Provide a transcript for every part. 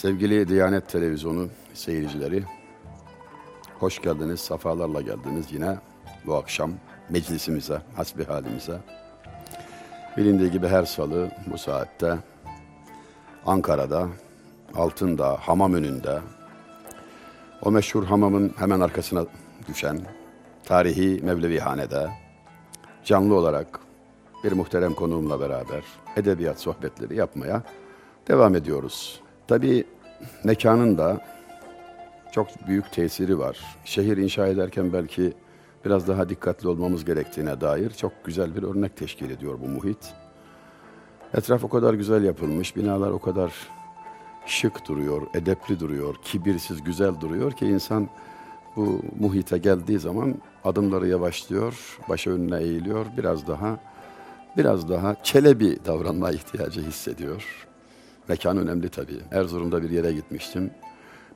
Sevgili Diyanet Televizyonu seyircileri, hoş geldiniz, safalarla geldiniz yine bu akşam meclisimize, hasbihalimize. Bilindiği gibi her salı bu saatte Ankara'da, Altındağ, hamam önünde, o meşhur hamamın hemen arkasına düşen tarihi Mevlevihane'de canlı olarak bir muhterem konuğumla beraber edebiyat sohbetleri yapmaya devam ediyoruz. Tabii mekanın da çok büyük tesiri var. Şehir inşa ederken belki biraz daha dikkatli olmamız gerektiğine dair çok güzel bir örnek teşkil ediyor bu muhit. Etraf o kadar güzel yapılmış, binalar o kadar şık duruyor, edepli duruyor, kibirsiz, güzel duruyor ki insan bu muhite geldiği zaman adımları yavaşlıyor, başı önüne eğiliyor, biraz daha biraz daha çelebi davranma ihtiyacı hissediyor. Mekan önemli tabii. Erzurum'da bir yere gitmiştim.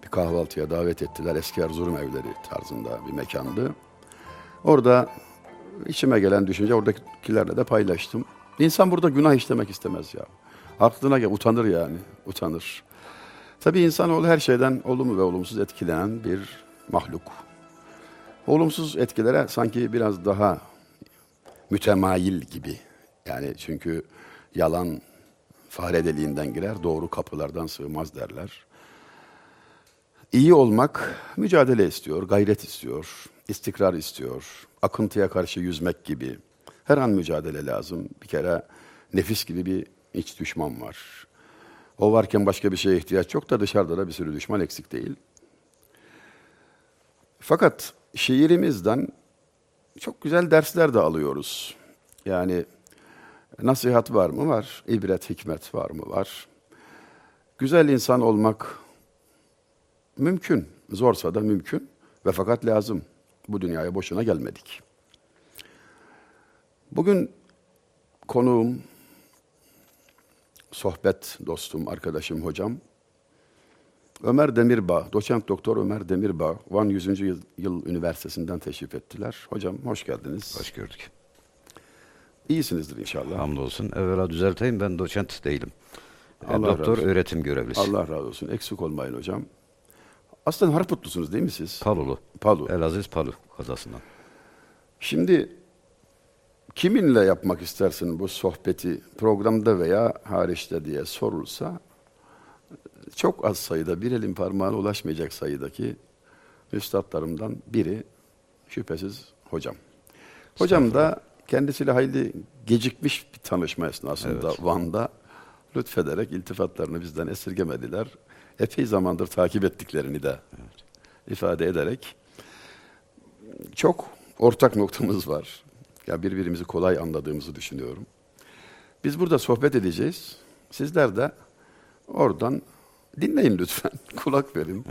Bir kahvaltıya davet ettiler. Eski Erzurum evleri tarzında bir mekandı. Orada içime gelen düşünce oradakilerle de paylaştım. İnsan burada günah işlemek istemez ya. Aklına gel, utanır yani, utanır. Tabii insanoğlu her şeyden olumlu ve olumsuz etkilenen bir mahluk. Olumsuz etkilere sanki biraz daha mütemayil gibi. Yani çünkü yalan fare deliğinden girer, doğru kapılardan sığmaz derler. İyi olmak mücadele istiyor, gayret istiyor, istikrar istiyor, akıntıya karşı yüzmek gibi. Her an mücadele lazım. Bir kere nefis gibi bir iç düşman var. O varken başka bir şeye ihtiyaç yok da dışarıda da bir sürü düşman eksik değil. Fakat şiirimizden çok güzel dersler de alıyoruz. Yani nasihat var mı? Var. İbret, hikmet var mı? Var. Güzel insan olmak mümkün. Zorsa da mümkün ve fakat lazım. Bu dünyaya boşuna gelmedik. Bugün konuğum, sohbet dostum, arkadaşım, hocam Ömer Demirbağ, doçent doktor Ömer Demirbağ, Van 100. Yıl, Üniversitesi'nden teşrif ettiler. Hocam hoş geldiniz. Hoş gördük. İyisinizdir inşallah. Hamdolsun. Evvela düzelteyim ben doçent değilim. Ben Allah doktor öğretim görevlisi. Allah razı olsun. Eksik olmayın hocam. Aslında Harputlusunuz değil mi siz? Palulu. Palu. Elaziz Palu kazasından. Şimdi kiminle yapmak istersin bu sohbeti programda veya hariçte diye sorulsa çok az sayıda bir elin parmağına ulaşmayacak sayıdaki üstadlarımdan biri şüphesiz hocam. Hocam da kendisiyle hayli gecikmiş bir tanışma esnasında Van'da lütfederek iltifatlarını bizden esirgemediler. Epey zamandır takip ettiklerini de ifade ederek çok ortak noktamız var. Ya birbirimizi kolay anladığımızı düşünüyorum. Biz burada sohbet edeceğiz. Sizler de oradan dinleyin lütfen. Kulak verin.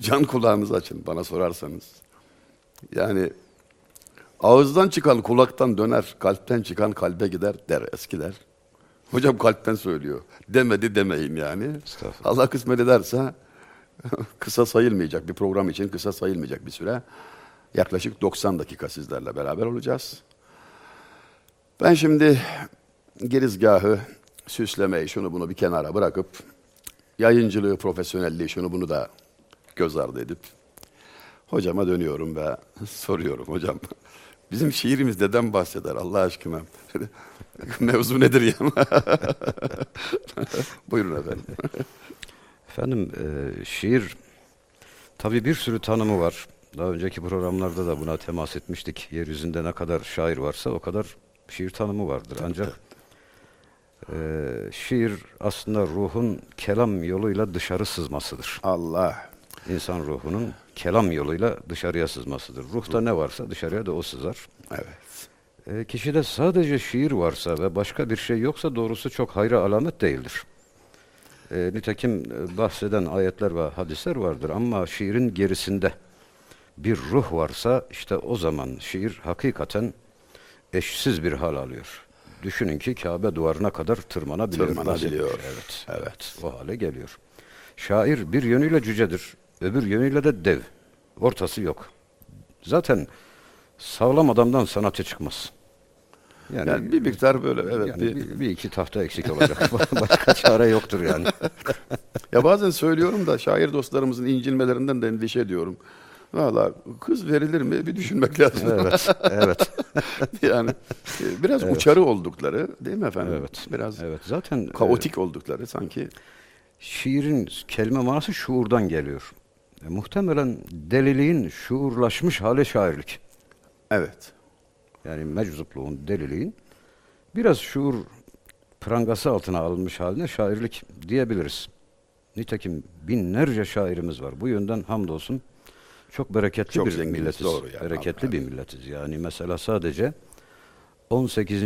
Can kulağınızı açın bana sorarsanız. Yani ağızdan çıkan kulaktan döner, kalpten çıkan kalbe gider der eskiler. Hocam kalpten söylüyor. Demedi demeyin yani. Allah kısmet ederse kısa sayılmayacak bir program için kısa sayılmayacak bir süre. Yaklaşık 90 dakika sizlerle beraber olacağız. Ben şimdi girizgahı, süslemeyi, şunu bunu bir kenara bırakıp yayıncılığı, profesyonelliği, şunu bunu da göz ardı edip hocama dönüyorum ve soruyorum hocam. Bizim şiirimiz neden bahseder Allah aşkına? Mevzu nedir ya? Buyurun efendim. Efendim e, şiir tabii bir sürü tanımı var. Daha önceki programlarda da buna temas etmiştik. Yeryüzünde ne kadar şair varsa o kadar şiir tanımı vardır. Ancak e, şiir aslında ruhun kelam yoluyla dışarı sızmasıdır. Allah. İnsan ruhunun kelam yoluyla dışarıya sızmasıdır. Ruhta ne varsa dışarıya da o sızar. Evet. E, kişide sadece şiir varsa ve başka bir şey yoksa doğrusu çok hayra alamet değildir. E, nitekim e, bahseden ayetler ve hadisler vardır ama şiirin gerisinde bir ruh varsa işte o zaman şiir hakikaten eşsiz bir hal alıyor. Düşünün ki Kabe duvarına kadar tırmanabiliyor. Tırmanabiliyor. Evet, evet. O hale geliyor. Şair bir yönüyle cücedir, öbür yönüyle de dev. Ortası yok. Zaten sağlam adamdan sanatçı çıkmaz. Yani, Yani bir miktar böyle evet. yani bir- bir, bir iki tahta eksik olacak. Başka çare yoktur yani. Ya bazen söylüyorum da şair dostlarımızın incilmelerinden de endişe ediyorum. Valla kız verilir mi bir düşünmek lazım. evet, evet, yani e, biraz uçarı oldukları değil mi efendim? evet. Biraz Evet, zaten e, kaotik oldukları sanki. şiirin kelime manası şuurdan geliyor. E, muhtemelen deliliğin şuurlaşmış hali şairlik. Evet. Yani meczupluğun, deliliğin biraz şuur prangası altına alınmış haline şairlik diyebiliriz. Nitekim binlerce şairimiz var. Bu yönden hamdolsun çok bereketli Çok bir zenginiz, milletiz. doğru yani. bereketli bir milletiz. Yani mesela sadece 18.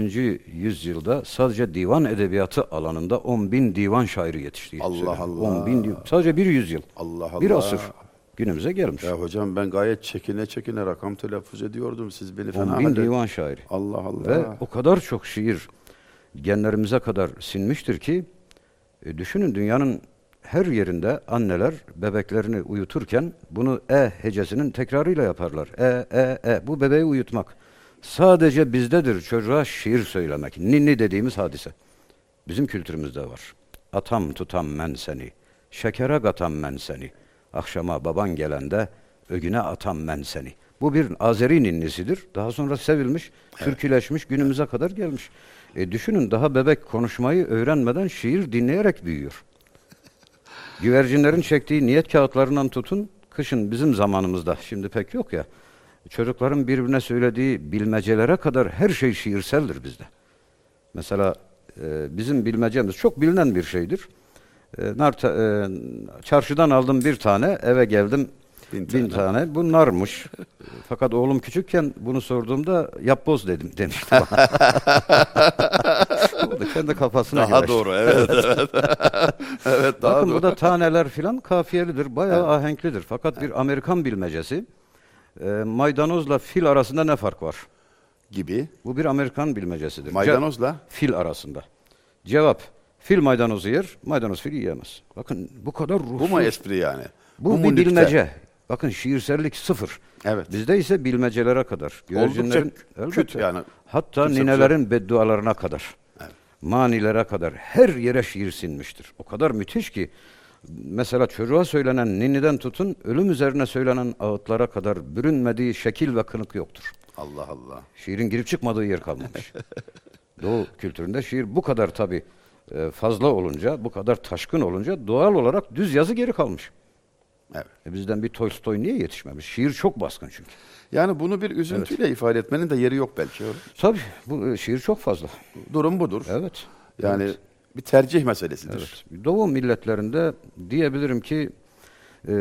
yüzyılda sadece divan edebiyatı alanında 10 bin divan şairi yetişti. Allah Söyleyeyim. Allah. 10 bin sadece bir yüzyıl. Allah Allah. Bir asır günümüze gelmiş. Ya hocam ben gayet çekine çekine rakam telaffuz ediyordum. Siz beni fena 10 bin halde- divan şairi. Allah Allah. Ve o kadar çok şiir genlerimize kadar sinmiştir ki e, düşünün dünyanın her yerinde anneler bebeklerini uyuturken bunu e hecesinin tekrarıyla yaparlar. E e e bu bebeği uyutmak. Sadece bizdedir çocuğa şiir söylemek. Ninni dediğimiz hadise. Bizim kültürümüzde var. Atam tutam men seni. Şekere gatam men seni. Akşama baban gelende ögüne atam men seni. Bu bir Azeri ninnisidir. Daha sonra sevilmiş, türküleşmiş, günümüze kadar gelmiş. E düşünün daha bebek konuşmayı öğrenmeden şiir dinleyerek büyüyor. Güvercinlerin çektiği niyet kağıtlarından tutun, kışın bizim zamanımızda, şimdi pek yok ya, çocukların birbirine söylediği bilmecelere kadar her şey şiirseldir bizde. Mesela e, bizim bilmecemiz çok bilinen bir şeydir. E, nar ta- e, çarşıdan aldım bir tane, eve geldim Bin bin, tane. Bu narmış. E, Fakat oğlum küçükken bunu sorduğumda yapboz dedim demişti bana. da kendi kafasına Daha göre. doğru evet evet. evet daha Bakın doğru. bu da taneler filan kafiyelidir. Bayağı ahenklidir. Fakat bir Amerikan bilmecesi e, maydanozla fil arasında ne fark var? gibi. Bu bir Amerikan bilmecesidir. Ce- Maydanozla fil arasında. Cevap. Fil maydanozu yer, maydanoz fili yiyemez. Bakın bu kadar ruhsuz. bu mu espri yani? Bu, mu bir bilmece. Bakın şiirsellik sıfır. Evet. Bizde ise bilmecelere kadar. Güvercinlerin, Oldukça Elbette. yani. Hatta Kimse ninelerin beddualarına kadar. Evet. Manilere kadar. Her yere şiir sinmiştir. O kadar müthiş ki. Mesela çocuğa söylenen niniden tutun, ölüm üzerine söylenen ağıtlara kadar bürünmediği şekil ve kınık yoktur. Allah Allah. Şiirin girip çıkmadığı yer kalmamış. Doğu kültüründe şiir bu kadar tabi fazla olunca, bu kadar taşkın olunca doğal olarak düz yazı geri kalmış. Evet. E bizden bir Tolstoy niye yetişmemiş? Şiir çok baskın çünkü. Yani bunu bir üzüntüyle ifade etmenin de yeri yok belki. Tabii bu e, şiir çok fazla. Durum budur. Evet. Yani bir tercih meselesidir. Evet. Doğu milletlerinde diyebilirim ki e,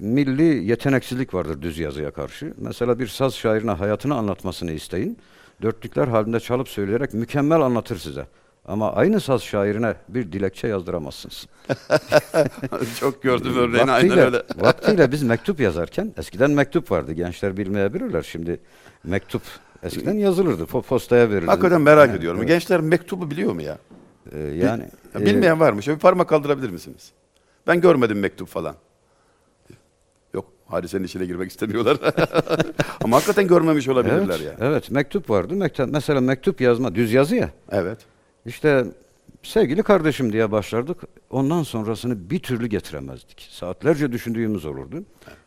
milli yeteneksizlik vardır düz yazıya karşı. Mesela bir saz şairine hayatını anlatmasını isteyin. Dörtlükler halinde çalıp söyleyerek mükemmel anlatır size. Ama aynı saz şairine bir dilekçe yazdıramazsınız. Çok gördüm örneğini aynen vaktiyle, öyle. vaktiyle biz mektup yazarken eskiden mektup vardı. Gençler bilmeyebilirler. Şimdi mektup eskiden yazılırdı. po- Postaya verilirdi. Hakikaten merak Evet, ediyorum. evet. Gençler mektubu biliyor mu ya? Ee, yani Ya e, Bilmeyen var mı? Şöyle bir parmak kaldırabilir misiniz? Ben görmedim mektup falan. Yok, hadisenin içine girmek istemiyorlar. Ama hakikaten görmemiş olabilirler evet, ya. evet mektup vardı. Mektup, mesela mektup yazma düz yazı ya. Evet. İşte sevgili kardeşim diye başlardık. Ondan sonrasını bir türlü getiremezdik. Saatlerce düşündüğümüz olurdu.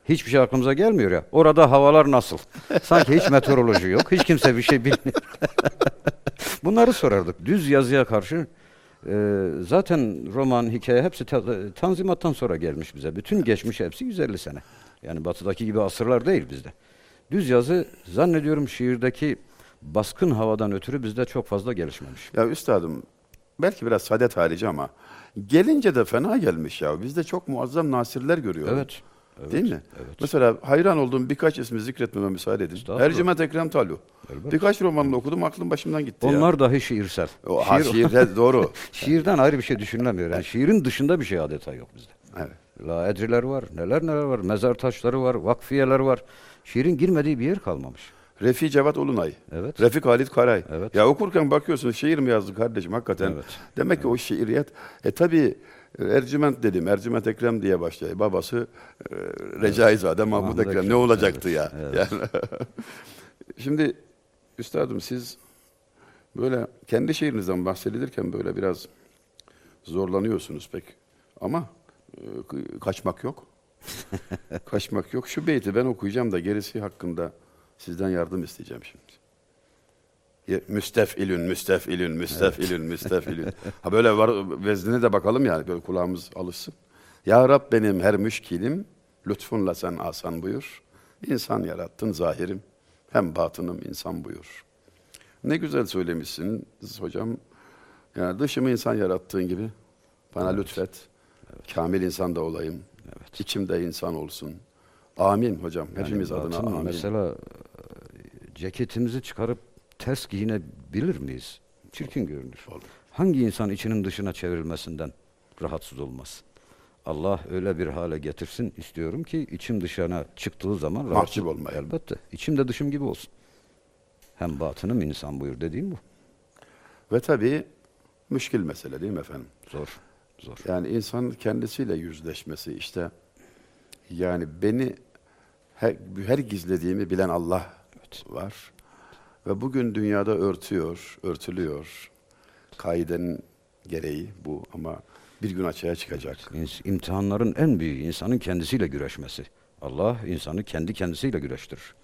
Hiçbir şey aklımıza gelmiyor ya. Orada havalar nasıl? Sanki hiç meteoroloji yok. Hiç kimse bir şey bilmiyor. Bunları sorardık. Düz yazıya karşı e, zaten roman, hikaye hepsi ta- Tanzimat'tan sonra gelmiş bize. Bütün geçmiş hepsi 150 sene. Yani batıdaki gibi asırlar değil bizde. Düz yazı zannediyorum şiirdeki baskın havadan ötürü bizde çok fazla gelişmemiş. Ya üstadım, belki biraz saadet harici ama gelince de fena gelmiş ya. Bizde çok muazzam nasirler görüyorum. Evet. Evet Değil mi? Evet. Mesela hayran olduğum birkaç ismi zikretmeme müsaade edin. Ercüment Ekrem Talu. Elbette. Birkaç romanını okudum, aklım başımdan gitti ya. Onlar dahi şiirsel. O, ha, Şiir- şiirde doğru. şiirden ayrı bir şey düşünülemiyor. Yani şiirin dışında bir şey adeta yok bizde. Evet. La edriler var, neler neler var, mezar taşları var, vakfiyeler var. Şiirin girmediği bir yer kalmamış. Refi Cevat Olunay. Evet. Refik Halit Karay. Evet. Ya okurken bakıyorsun şiir mi yazdı kardeşim hakikaten. Evet. Demek ki o şiiriyet. E tabi Ercüment dedim. Ercüment Ekrem diye başlıyor. Babası e, Recaizade Mahmud Mahmud Ekrem. Ne Ekrem, olacaktı evet, ya? evet. Yani, Şimdi üstadım siz Böyle kendi şiirinizden bahsedilirken böyle biraz zorlanıyorsunuz pek. Ama e, kaçmak yok. kaçmak yok. Şu beyti ben okuyacağım da gerisi hakkında sizden yardım isteyeceğim şimdi. Müstefilün, müstefilün, müstefilün, müstefilün. Ha böyle var veznine de bakalım yani böyle kulağımız alışsın. Ya Rab benim her müşkilim, lütfunla sen asan buyur. İnsan yarattın zahirim, hem batınım insan buyur. Ne güzel söylemişsiniz hocam. Yani dışımı insan yarattığın gibi bana lütfet. Kamil insan da olayım. Evet. İçimde insan olsun. Amin hocam. Yani Hepimiz adına amin. Mesela e, ceketimizi çıkarıp ters giyinebilir miyiz? Çirkin görünür. Olur. Hangi insan içinin dışına çevrilmesinden rahatsız olmaz? Allah öyle bir hale getirsin istiyorum ki içim dışına çıktığı zaman Mahcup rahatsız olmayalım. Elbette. İçim de dışım gibi olsun. Hem batınım insan buyur dediğim bu. Ve tabii müşkil mesele değil mi efendim? Zor. Zor. Yani insan kendisiyle yüzleşmesi işte yani beni her, her gizlediğimi bilen Allah Evet. var. Ve bugün dünyada örtüyor, örtülüyor. Kaidenin gereği bu ama bir gün açığa çıkacak. İmtihanların en büyüğü insanın kendisiyle güreşmesi. Allah insanı kendi kendisiyle güreştirir.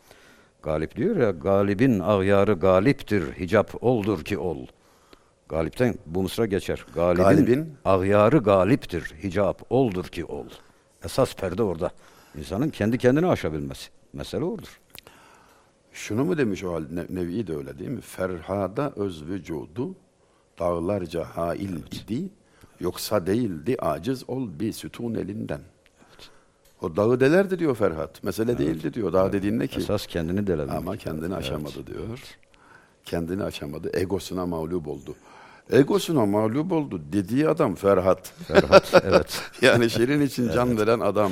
Galip diyor ya, galibin ağyarı galiptir, hicap oldur ki ol. Galipten bu mısra geçer. Galibin, Galibin- ağyarı galiptir, hicap oldur ki ol. Esas perde orada. İnsanın kendi kendini aşabilmesi. Mesele odur. Şunu mu demiş o hal ne- Nevi de öyle değil mi? Ferhada öz vücudu dağlarca hail idi yoksa değildi aciz ol bir sütun elinden. O dağı delerdi diyor Ferhat. Mesele değildi diyor. Dağ dediğin ne ki? Esas kendini delebilmek. Ama kendini Evet. aşamadı diyor. Kendini aşamadı. Egosuna mağlup oldu. Egosuna mağlup oldu dediği adam Ferhat. Ferhat, evet. yani şirin için can veren adam.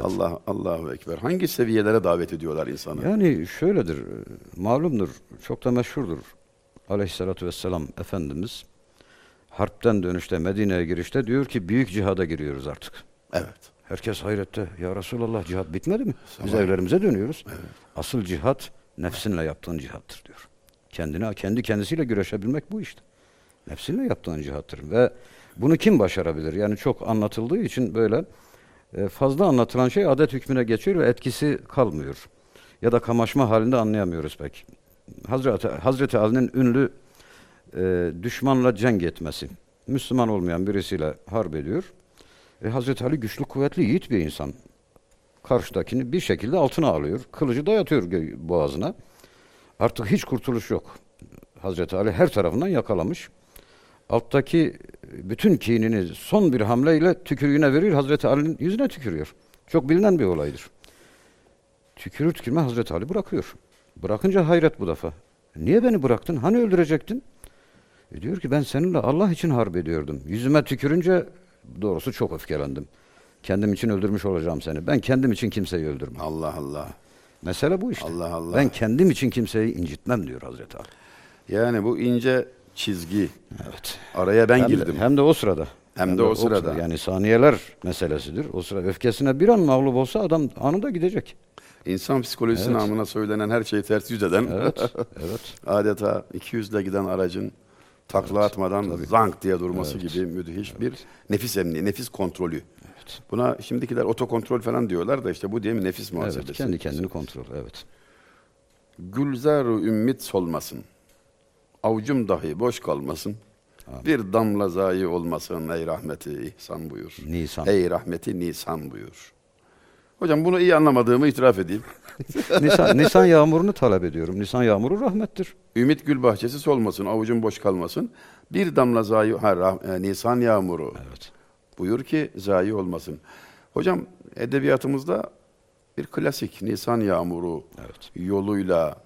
Allah Allahu ekber. Hangi seviyelere davet ediyorlar insanı? Yani şöyledir, e, malumdur, çok da meşhurdur. Aleyhissalatü vesselam Efendimiz harpten dönüşte Medine'ye girişte diyor ki büyük cihada giriyoruz artık. Evet. Herkes hayrette. Ya Resulallah cihat bitmedi mi? Biz evlerimize dönüyoruz. Asıl cihat nefsinle yaptığın cihattır diyor. Kendine kendi kendisiyle güreşebilmek bu işte. Nefsinle yaptığın cihattır ve bunu kim başarabilir? Yani çok anlatıldığı için böyle e, fazla anlatılan şey adet hükmüne geçiyor ve etkisi kalmıyor. Ya da kamaşma halinde anlayamıyoruz pek. Hazreti, Hazreti Ali'nin ünlü e, düşmanla cenk etmesi. Müslüman olmayan birisiyle harp ediyor. E, Hazreti Ali güçlü kuvvetli yiğit bir insan. Karşıdakini bir şekilde altına alıyor. Kılıcı dayatıyor boğazına. Artık hiç kurtuluş yok. Hazreti Ali her tarafından yakalamış. Alttaki bütün kinini son bir hamleyle tükürüğüne verir. Hazreti Ali'nin yüzüne tükürüyor. Çok bilinen bir olaydır. Tükürür tükürme Hazreti Ali bırakıyor. Bırakınca hayret bu defa. Niye beni bıraktın? Hani öldürecektin? E diyor ki ben seninle Allah için harp ediyordum. Yüzüme tükürünce doğrusu çok öfkelendim. Kendim için öldürmüş olacağım seni. Ben kendim için kimseyi öldürmem. Allah Allah. Mesele bu işte. Allah Allah. Ben kendim için kimseyi incitmem diyor Hazreti Ali. Yani bu ince çizgi. Evet. Araya ben hem, girdim. De, hem de o sırada. Hem de o sırada. Yani saniyeler meselesidir. O sıra öfkesine bir an mağlup olsa adam anında gidecek. İnsan psikolojisi Evet. namına söylenen her şeyi ters yüz eden, Evet. evet. adeta 200'le giden aracın takla atmadan zank diye durması gibi müthiş bir nefis emni, nefis kontrolü. Buna şimdikiler otokontrol falan diyorlar da işte bu değil mi nefis muhasebesi. Evet. Kendi kendini kontrol. Evet. Gülzar-ı ümmit solmasın. Avucum dahi boş kalmasın. Bir damla zayi olmasın ey rahmeti ihsan buyur. Nisan. Ey rahmeti nisan buyur. Hocam bunu iyi anlamadığımı itiraf edeyim. Nisan, Nisan yağmurunu talep ediyorum. Nisan yağmuru rahmettir. Ümit gül bahçesi solmasın, avucum boş kalmasın. Bir damla zayi, ha, rah- e, Nisan yağmuru. Evet. Buyur ki zayi olmasın. Hocam edebiyatımızda bir klasik Nisan yağmuru Evet. yoluyla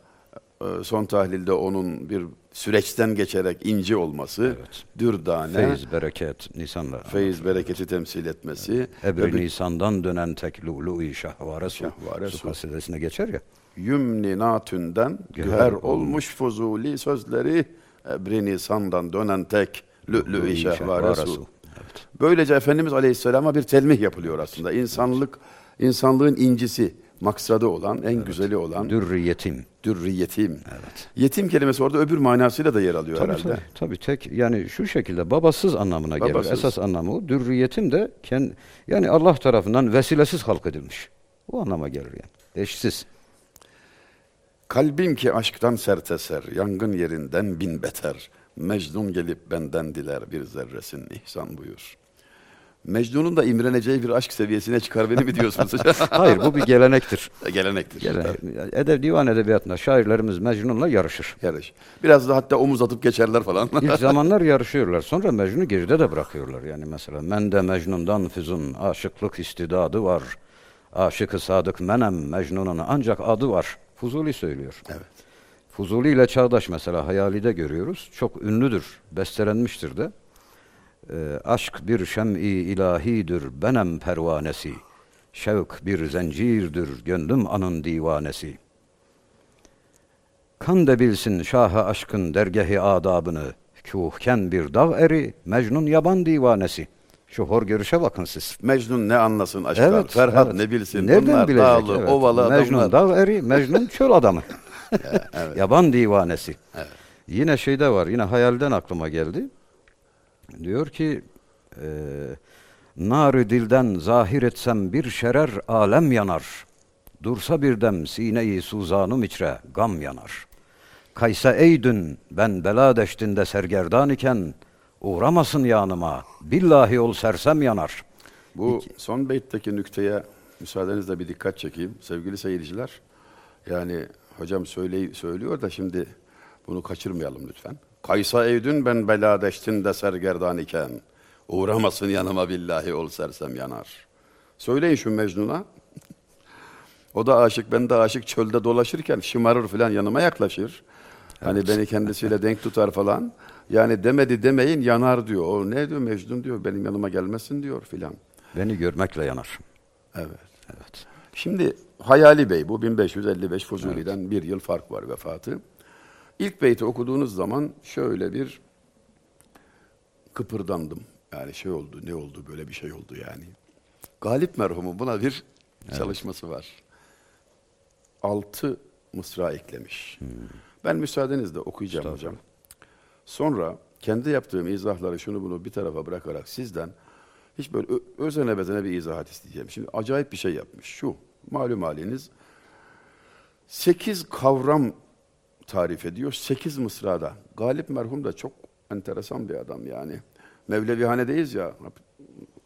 e, son tahlilde onun bir süreçten geçerek inci olması, Evet. dürdane, Feyiz, bereket, Nisan'la. feyiz, bereketi temsil etmesi, Ebru ve bir Nisan'dan dönen tek lu'lu-i şahvare su. Şahvare su kasidesine geçer ya. yümni natünden Güher güher olmuş. olmuş fuzuli sözleri ebri Nisan'dan dönen tek Lu'lu-i şehvare su. Evet. Böylece Efendimiz Aleyhisselam'a bir telmih yapılıyor aslında. İnsanlık, insanlığın incisi, maksadı olan, en güzeli olan Dürri yetim. dürri yetim. Kelimesi orada öbür manasıyla da yer alıyor Tabii, herhalde. tabii, tabii tek yani şu şekilde babasız anlamına gelir. Babasız. Esas anlamı o. Dürri yetim de kend, yani Allah tarafından vesilesiz halk edilmiş. O anlama gelir yani. Eşsiz. Kalbim ki aşktan serteser, yangın yerinden bin beter. Mecnun gelip benden diler bir zerresin ihsan buyur. Mecnun'un da imreneceği bir aşk seviyesine çıkar beni mi diyorsunuz hocam? Hayır bu bir gelenektir. Gelenektir. Gelenek. Edeb, divan edebiyatında şairlerimiz Mecnun'la yarışır. Yarış. Biraz da hatta omuz atıp geçerler falan. İlk zamanlar yarışıyorlar. Sonra Mecnun'u geride de bırakıyorlar. Yani mesela mende Mecnun'dan füzun aşıklık istidadı var. Aşıkı sadık menem Mecnun'un ancak adı var. Fuzuli söylüyor. evet. Fuzuli ile çağdaş mesela hayalide görüyoruz. Çok ünlüdür, bestelenmiştir de. Ee, aşk bir şem'i ilahidir, benem pervanesi. Şevk bir zencirdir, gönlüm anın divanesi. Kan da bilsin şahı aşkın dergehi adabını. Kuhken bir dağ eri, Mecnun yaban divanesi. Şu hor görüşe bakın siz. Mecnun ne anlasın aşktan? Ferhat evet. ne bilsin? Nereden Bunlar bilecek? dağlı, Evet. ovalı Mecnun adamlar. dağ eri, Mecnun çöl adamı. evet. Yaban divanesi. Evet. Yine şeyde var, yine hayalden aklıma geldi. Diyor ki, e, narı dilden zahir etsem bir şerer alem yanar. Dursa bir dem sineyi suzanım içre gam yanar. Kaysa eydün ben bela deştinde sergerdan iken uğramasın yanıma billahi ol sersem yanar. Bu son beytteki nükteye müsaadenizle bir dikkat çekeyim sevgili seyirciler. Yani hocam söyle, söylüyor da şimdi bunu kaçırmayalım lütfen. Kaysa evdün ben beladeştin de sergerdan iken uğramasın yanıma billahi ol sersem yanar. Söyleyin şu Mecnun'a. O da aşık, ben de aşık çölde dolaşırken şımarır falan yanıma yaklaşır. Hani beni kendisiyle denk tutar falan. Yani demedi demeyin yanar diyor. O ne diyor Mecnun diyor benim yanıma gelmesin diyor filan. Beni görmekle yanar. Evet. Evet. Şimdi Hayali Bey bu 1555 Fuzuli'den bir yıl fark var vefatı. İlk beyti okuduğunuz zaman şöyle bir kıpırdandım. Yani şey oldu, ne oldu, böyle bir şey oldu yani. Galip merhumun buna bir çalışması var. Altı mısra eklemiş. Ben müsaadenizle okuyacağım hocam. Sonra kendi yaptığım izahları şunu bunu bir tarafa bırakarak sizden hiç böyle özene bezene bir izahat isteyeceğim. Şimdi acayip bir şey yapmış. Şu, malum haliniz sekiz kavram tarif ediyor. Sekiz mısrada. Galip merhum da çok enteresan bir adam yani. Mevlevihanedeyiz ya.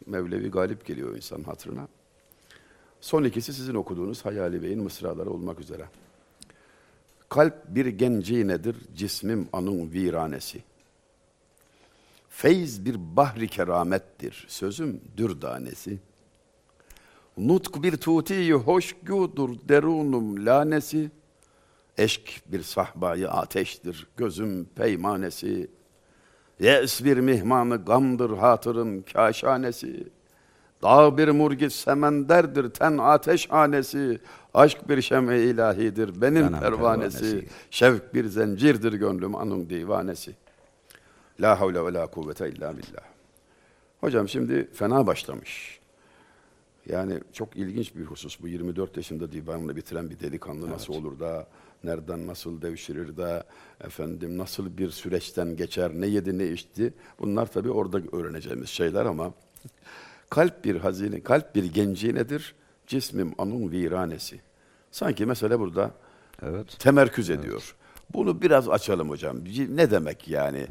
Mevlevi galip geliyor insan hatırına. Son ikisi sizin okuduğunuz Hayali Bey'in mısraları olmak üzere. Kalp bir genci nedir, cismim anın viranesi. Feyz bir bahri keramettir, sözüm dürdanesi. Nutk bir tuti hoşgudur, derunum lanesi. Eşk bir sahbayı ateştir, gözüm peymanesi. Yes bir mihmanı gamdır hatırın kaşanesi. Dağ bir murgit semenderdir ten ateşhanesi. Aşk bir şem-i ilahidir benim Benim pervanesi. pervanesi. Şevk bir zencirdir gönlüm anın divanesi. La havle ve la kuvvete illa billah. Hocam şimdi fena başlamış. Yani çok ilginç bir husus bu. 24 yaşında divanını bitiren bir delikanlı nasıl olur da, nereden nasıl devşirir de, efendim nasıl bir süreçten geçer, ne yedi ne içti. Bunlar tabii orada öğreneceğimiz şeyler ama kalp bir hazine, kalp bir genci nedir? Cismim anun viranesi. Sanki mesele burada Evet. temerküz ediyor. Bunu biraz açalım hocam. Ne demek yani?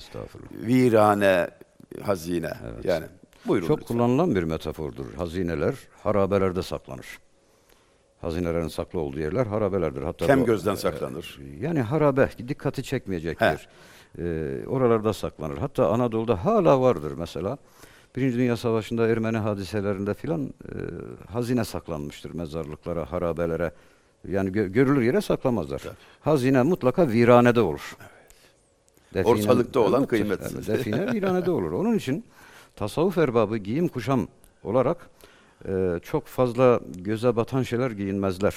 Virane, hazine. Yani buyurun Çok lütfen. kullanılan bir metafordur. Hazineler harabelerde saklanır. Hazinelerin saklı olduğu yerler harabelerdir. Hatta Kem bu- gözden saklanır. Yani harabe dikkati çekmeyecek yer. Ee, oralarda saklanır. Hatta Anadolu'da hala vardır mesela. Birinci Dünya Savaşı'nda Ermeni hadiselerinde filan e, hazine saklanmıştır mezarlıklara, harabelere. Yani gö- görülür yere saklamazlar. Hazine mutlaka viranede olur. Define- Ortalıkta olan Evet, kıymetsiz. evet, define viranede olur. Onun için tasavvuf erbabı giyim kuşam olarak e, çok fazla göze batan şeyler giyinmezler.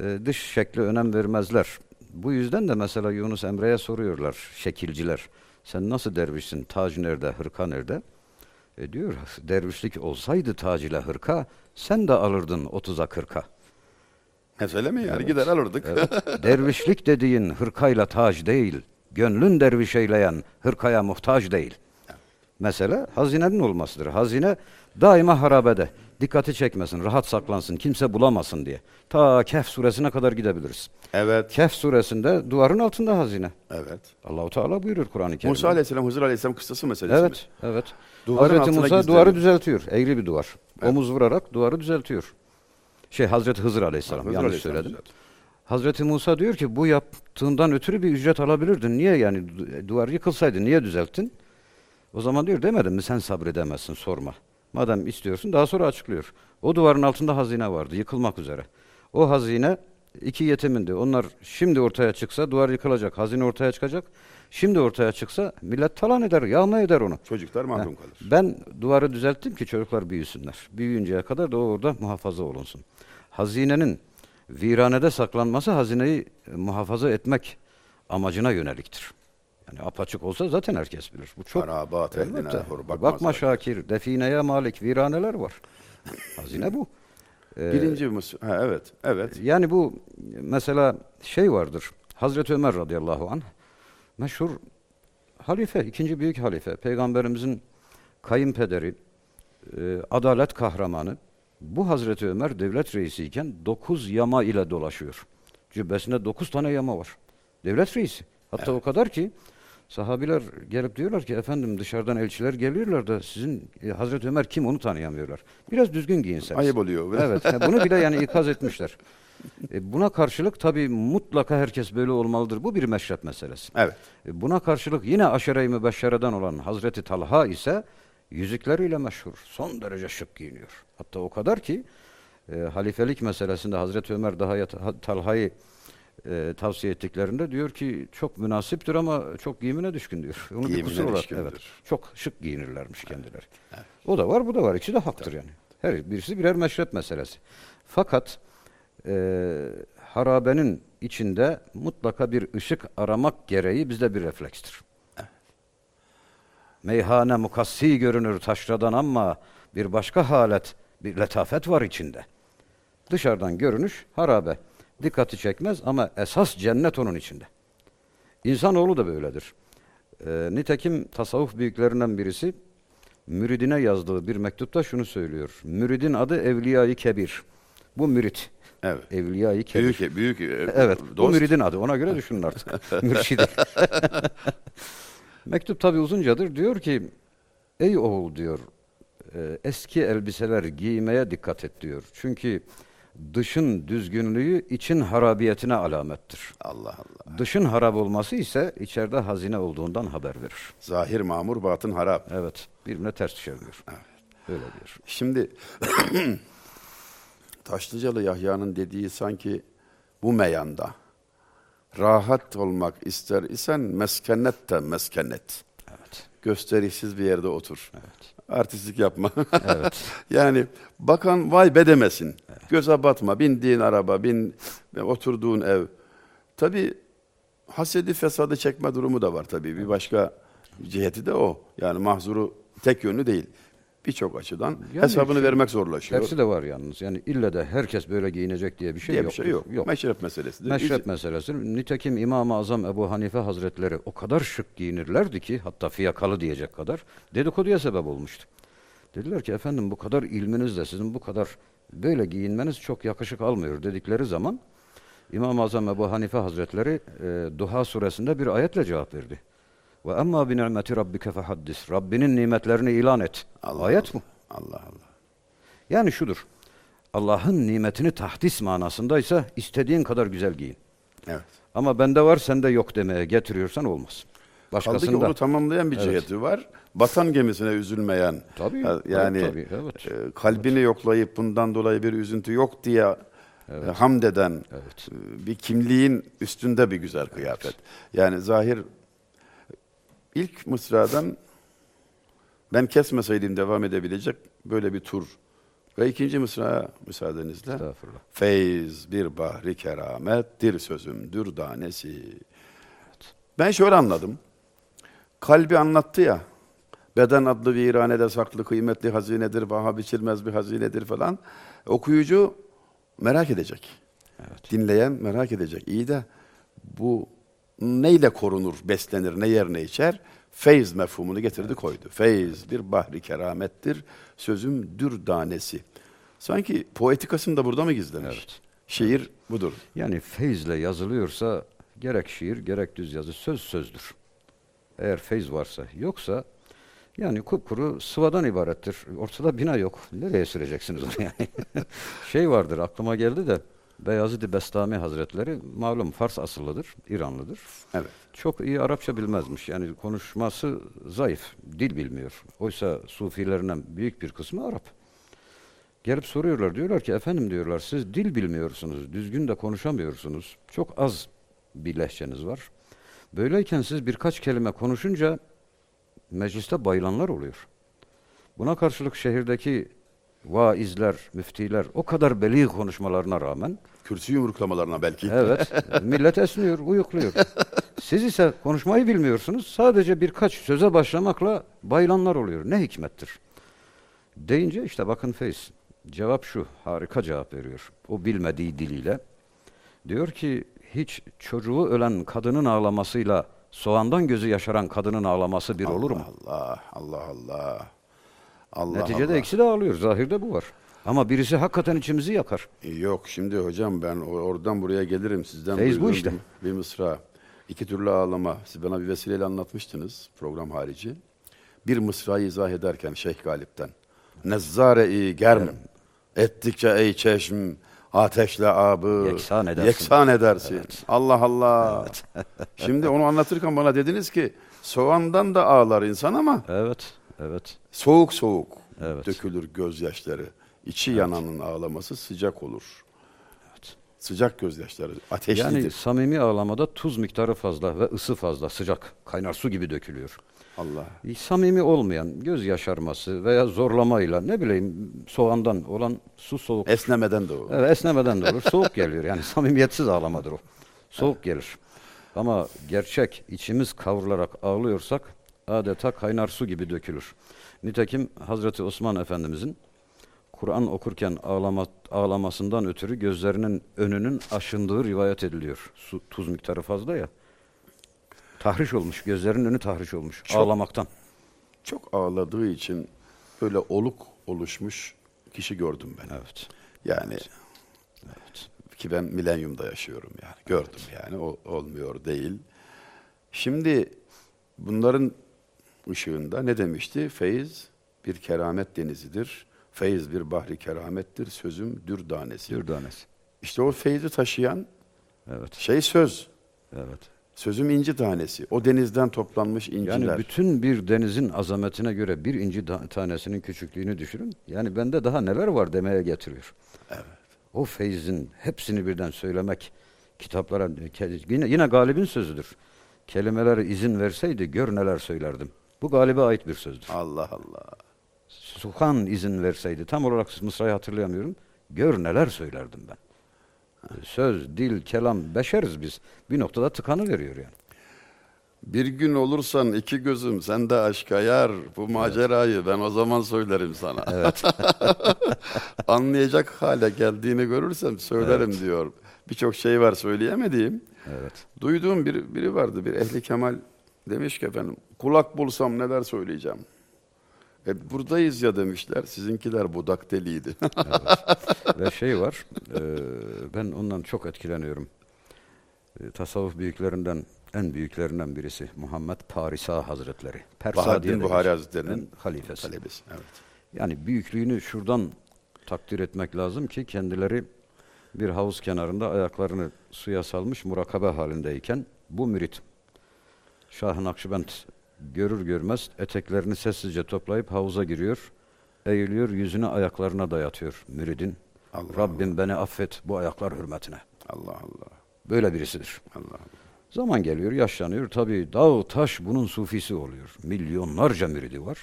E, dış şekle önem vermezler. Bu yüzden de mesela Yunus Emre'ye soruyorlar şekilciler. Sen nasıl dervişsin? Tac nerede? Hırka nerede? E diyor dervişlik olsaydı tac ile hırka sen de alırdın 30'a 40'a. Mesele mi yani? Gider alırdık. Dervişlik dediğin hırkayla tac değil, gönlün derviş eyleyen hırkaya muhtaç değil. Mesele hazinenin olmasıdır. Hazine daima harabede. Dikkati çekmesin, rahat saklansın, kimse bulamasın diye. Ta Kehf suresine kadar gidebiliriz. evet. Kehf suresinde duvarın altında hazine. Evet. Allahu Teala buyurur Kur'an-ı Kerim'de. Musa Aleyhisselam, Hızır Aleyhisselam kıssası meselesi mi? Evet, evet. Duvarın Hazreti Musa gizleniyor. duvarı düzeltiyor. Eğri bir duvar. Omuz vurarak duvarı düzeltiyor. Şey Hazreti Hızır Aleyhisselam Hızır yanlış Aleyhisselam söyledim. düzeltiyor. Hazreti Musa diyor ki bu yaptığından ötürü bir ücret alabilirdin. Niye yani Du- duvar yıkılsaydı niye düzelttin? O zaman diyor demedim mi sen sabredemezsin sorma. Madem istiyorsun daha sonra açıklıyor. O duvarın altında hazine vardı yıkılmak üzere. O hazine iki yetimindi. Onlar şimdi ortaya çıksa duvar yıkılacak. Hazine ortaya çıkacak. Şimdi ortaya çıksa millet talan eder, yağma eder onu. Çocuklar mahrum kalır. Ben duvarı düzelttim ki çocuklar büyüsünler. Büyüyünceye kadar da orada muhafaza olunsun. Hazinenin viranede saklanması hazineyi muhafaza etmek amacına yöneliktir. Yani apaçık olsa zaten herkes bilir. Bu çok Harabat Elbette. bakmaz Bakma. Şakir, defineye malik viraneler var. Hazine bu. Ee, Birinci Mısır. Ha, evet. Evet. yani bu mesela şey vardır. Hazreti Ömer radıyallahu anh meşhur halife, ikinci büyük halife, peygamberimizin kayınpederi, e, adalet kahramanı. Bu Hazreti Ömer devlet reisiyken dokuz yama ile dolaşıyor. Cübbesinde dokuz tane yama var. Devlet reisi. Hatta o kadar ki sahabiler gelip diyorlar ki efendim dışarıdan elçiler geliyorlar da sizin e, Hazreti Ömer kim onu tanıyamıyorlar. Biraz düzgün giyinseniz. Ayıp oluyor. Evet, yani bunu bile yani ikaz etmişler. E, buna karşılık tabii mutlaka herkes böyle olmalıdır. Bu bir meşrep meselesi. Evet. E, buna karşılık yine aşere-i mübeşşereden olan Hazreti Talha ise yüzükleriyle meşhur. Son derece şık giyiniyor. Hatta o kadar ki e, halifelik meselesinde Hazreti Ömer daha Talha'yı e, tavsiye ettiklerinde diyor ki çok münasiptir ama çok giyimine düşkün diyor. Onu bir Giyimine kusur olarak düşkündür. evet. Çok şık giyinirlermiş kendileri. O da var, bu da var. İkisi de haktır yani. Her birisi birer meşrep meselesi. Fakat e, harabenin içinde mutlaka bir ışık aramak gereği bizde bir reflekstir. Meyhane mukassi görünür taşradan ama bir başka halet, bir letafet var içinde. Dışarıdan görünüş harabe. Dikkati çekmez ama esas cennet onun içinde. İnsanoğlu da böyledir. Ee, nitekim tasavvuf büyüklerinden birisi müridine yazdığı bir mektupta şunu söylüyor. Müridin adı Evliya-i Kebir. Bu mürit. Evet. Evliya-i Kebir. Büyük, büyük. e, Evet. Bu dost. müridin adı. Ona göre düşünün artık. Mürşidi. Mektup tabi uzuncadır. Diyor ki ey oğul diyor e, eski elbiseler giymeye dikkat et diyor. Çünkü dışın düzgünlüğü için harabiyetine alamettir. Allah Allah. Dışın harap olması ise içeride hazine olduğundan haber verir. Zahir mamur, batın harap. Evet. Birbirine ters düşebiliyor. Öyle diyor. Şimdi Taşlıcalı Yahya'nın dediği sanki bu meyanda rahat olmak ister isen meskennet de meskennet. Evet. Gösterişsiz bir yerde otur. Evet. Artistlik yapma. Evet. yani bakan vay be demesin. Göze batma. Bindiğin araba, bin oturduğun ev. Tabi hasedi fesadı çekme durumu da var tabii. Bir başka ciheti de o. Yani mahzuru tek yönlü değil. Birçok açıdan Yani hesabını şu- vermek zorlaşıyor. Hepsi de var yalnız. Yani ille de herkes böyle giyinecek diye bir şey diye bir yok. şey yok. Yok. Meşrep meselesidir. Meşrep meselesi. Nitekim İmam-ı Azam Ebu Hanife Hazretleri o kadar şık giyinirlerdi ki hatta fiyakalı diyecek kadar dedikoduya sebep olmuştu. Dediler ki efendim bu kadar ilminizle sizin bu kadar böyle giyinmeniz çok yakışık almıyor dedikleri zaman İmam-ı Azam Ebu Hanife Hazretleri e, Duha suresinde bir ayetle cevap verdi. Ve emma bi ni'meti rabbike fehaddis. Rabbinin nimetlerini ilan et. Allah Ayet bu. Allah Allah. Yani şudur. Allah'ın nimetini tahdis manasındaysa istediğin kadar güzel giyin. Evet. Ama bende var sende yok demeye getiriyorsan olmaz. Kaldı ki Başkasında. onu tamamlayan bir Evet. ciheti var. Batan gemisine üzülmeyen. Tabii, Ha, Yani evet, tabii, evet. e, kalbini yoklayıp bundan dolayı bir üzüntü yok diye e, hamd eden Evet. e, bir kimliğin üstünde bir güzel kıyafet. Yani zahir ilk mısradan ben kesmeseydim devam edebilecek böyle bir tur. Ve ikinci mısra müsaadenizle. Feyz bir bahri keramettir sözümdür danesi. Ben şöyle anladım. Kalbi anlattı ya. Beden adlı viranede saklı kıymetli hazinedir, baha biçilmez bir hazinedir falan. Okuyucu merak edecek. Dinleyen merak edecek. İyi de bu neyle korunur, beslenir, ne yer ne içer? Feyz mefhumunu getirdi koydu. Feyz bir bahri keramettir, sözüm dürdanesi. Sanki poetikasını da burada mı gizlemiş? Evet. Şiir budur. Yani feyzle yazılıyorsa gerek şiir gerek düz yazı söz sözdür. Eğer feyz varsa yoksa yani kupkuru sıvadan ibarettir. Ortada bina yok. Nereye süreceksiniz onu yani? şey vardır aklıma geldi de Beyazıd-ı Bestami Hazretleri malum Fars asıllıdır, İranlıdır. Evet. Çok iyi Arapça bilmezmiş. Yani konuşması zayıf, dil bilmiyor. Oysa sufilerinin büyük bir kısmı Arap. Gelip soruyorlar. Diyorlar ki efendim diyorlar siz dil bilmiyorsunuz. Düzgün de konuşamıyorsunuz. Çok az bir lehçeniz var. Böyleyken siz birkaç kelime konuşunca mecliste bayılanlar oluyor. Buna karşılık şehirdeki vaizler, müftiler o kadar beli konuşmalarına rağmen Kürsü yumruklamalarına belki. evet millet esniyor, uyukluyor. Siz ise konuşmayı bilmiyorsunuz. Sadece birkaç söze başlamakla bayılanlar oluyor. Ne hikmettir? Deyince işte bakın Feyiz cevap şu harika cevap veriyor. O bilmediği diliyle. Diyor ki hiç çocuğu ölen kadının ağlamasıyla soğandan gözü yaşaran kadının ağlaması bir olur mu? Allah Allah Allah. Allah Neticede Allah. ikisi de ağlıyor. Zahirde bu var. Ama birisi hakikaten içimizi yakar. Yok şimdi hocam ben oradan buraya gelirim sizden. Feyiz bu işte. Bir, bir mısra. İki türlü ağlama. Siz bana bir vesileyle anlatmıştınız program harici. Bir mısrayı izah ederken Şeyh Galip'ten. Nezzare-i germ. Ettikçe ey çeşm. Ateşle abı. Yeksan edersin. Yeksan edersin. Allah Allah. şimdi onu anlatırken bana dediniz ki soğandan da ağlar insan ama Evet, evet. soğuk soğuk Evet. dökülür gözyaşları. İçi yananın ağlaması sıcak olur. Evet. Sıcak gözyaşları, ateşlidir. Yani samimi ağlamada tuz miktarı fazla ve ısı fazla, sıcak, kaynar su gibi dökülüyor. Allah. E, Samimi olmayan göz yaşarması veya zorlamayla ne bileyim soğandan olan su soğuk. Esnemeden de o. Evet, esnemeden de olur. Soğuk geliyor. Yani samimiyetsiz ağlamadır o. Soğuk gelir. Ama gerçek içimiz kavrularak ağlıyorsak adeta kaynar su gibi dökülür. Nitekim Hazreti Osman Efendimizin Kur'an okurken ağlama, ağlamasından ötürü gözlerinin önünün aşındığı rivayet ediliyor. Su, tuz miktarı fazla ya. Tahriş olmuş, gözlerinin önü tahriş olmuş Çok- ağlamaktan. Çok ağladığı için böyle oluk oluşmuş kişi gördüm ben. Evet. Yani ki ben milenyumda yaşıyorum yani. Gördüm yani. O, olmuyor değil. Şimdi bunların ışığında ne demişti? Feyiz bir keramet denizidir. Feyiz bir bahri keramettir. Sözüm dürdanesi. Dürdanesi. İşte o feyzi taşıyan Evet. şey söz. Evet. Sözüm inci tanesi. O denizden toplanmış inciler. Yani bütün bir denizin azametine göre bir inci tanesinin küçüklüğünü düşünün. Yani bende daha neler var demeye getiriyor. Evet. O feyzin hepsini birden söylemek kitaplara yine, yine galibin sözüdür. Kelimeleri izin verseydi gör neler söylerdim. Bu galibe ait bir sözdür. Allah Allah. Sukan izin verseydi tam olarak mısrayı hatırlayamıyorum. Gör neler söylerdim ben. Söz, dil, kelam beşeriz biz. Bir noktada tıkanı veriyor yani. Bir gün olursan iki gözüm sende aşka yar. Bu macerayı ben o zaman söylerim sana. Evet. Anlayacak hale geldiğini görürsem söylerim diyor. Birçok şey var söyleyemediğim. evet. Duyduğum biri, biri vardı bir ehli kemal demiş ki efendim kulak bulsam neler söyleyeceğim. E, buradayız ya demişler. Sizinkiler budak deliydi. Ve şey var, e, ben ondan çok etkileniyorum. E, tasavvuf büyüklerinden, en büyüklerinden birisi Muhammed Parisa Hazretleri. Persa Bahaddin Buhari. Hazretleri'nin halifesi. talebesi. Evet. Yani büyüklüğünü şuradan takdir etmek lazım ki kendileri bir havuz kenarında ayaklarını suya salmış murakabe halindeyken bu mürit Şah-ı Nakşibend görür görmez eteklerini sessizce toplayıp havuza giriyor. Eğiliyor yüzünü ayaklarına dayatıyor müridin. Allah Rabbim beni affet bu ayaklar hürmetine. Allah Allah. Böyle birisidir. Allah Allah. Zaman geliyor, yaşlanıyor. Tabii dağ taş bunun sufisi oluyor. Milyonlarca müridi var.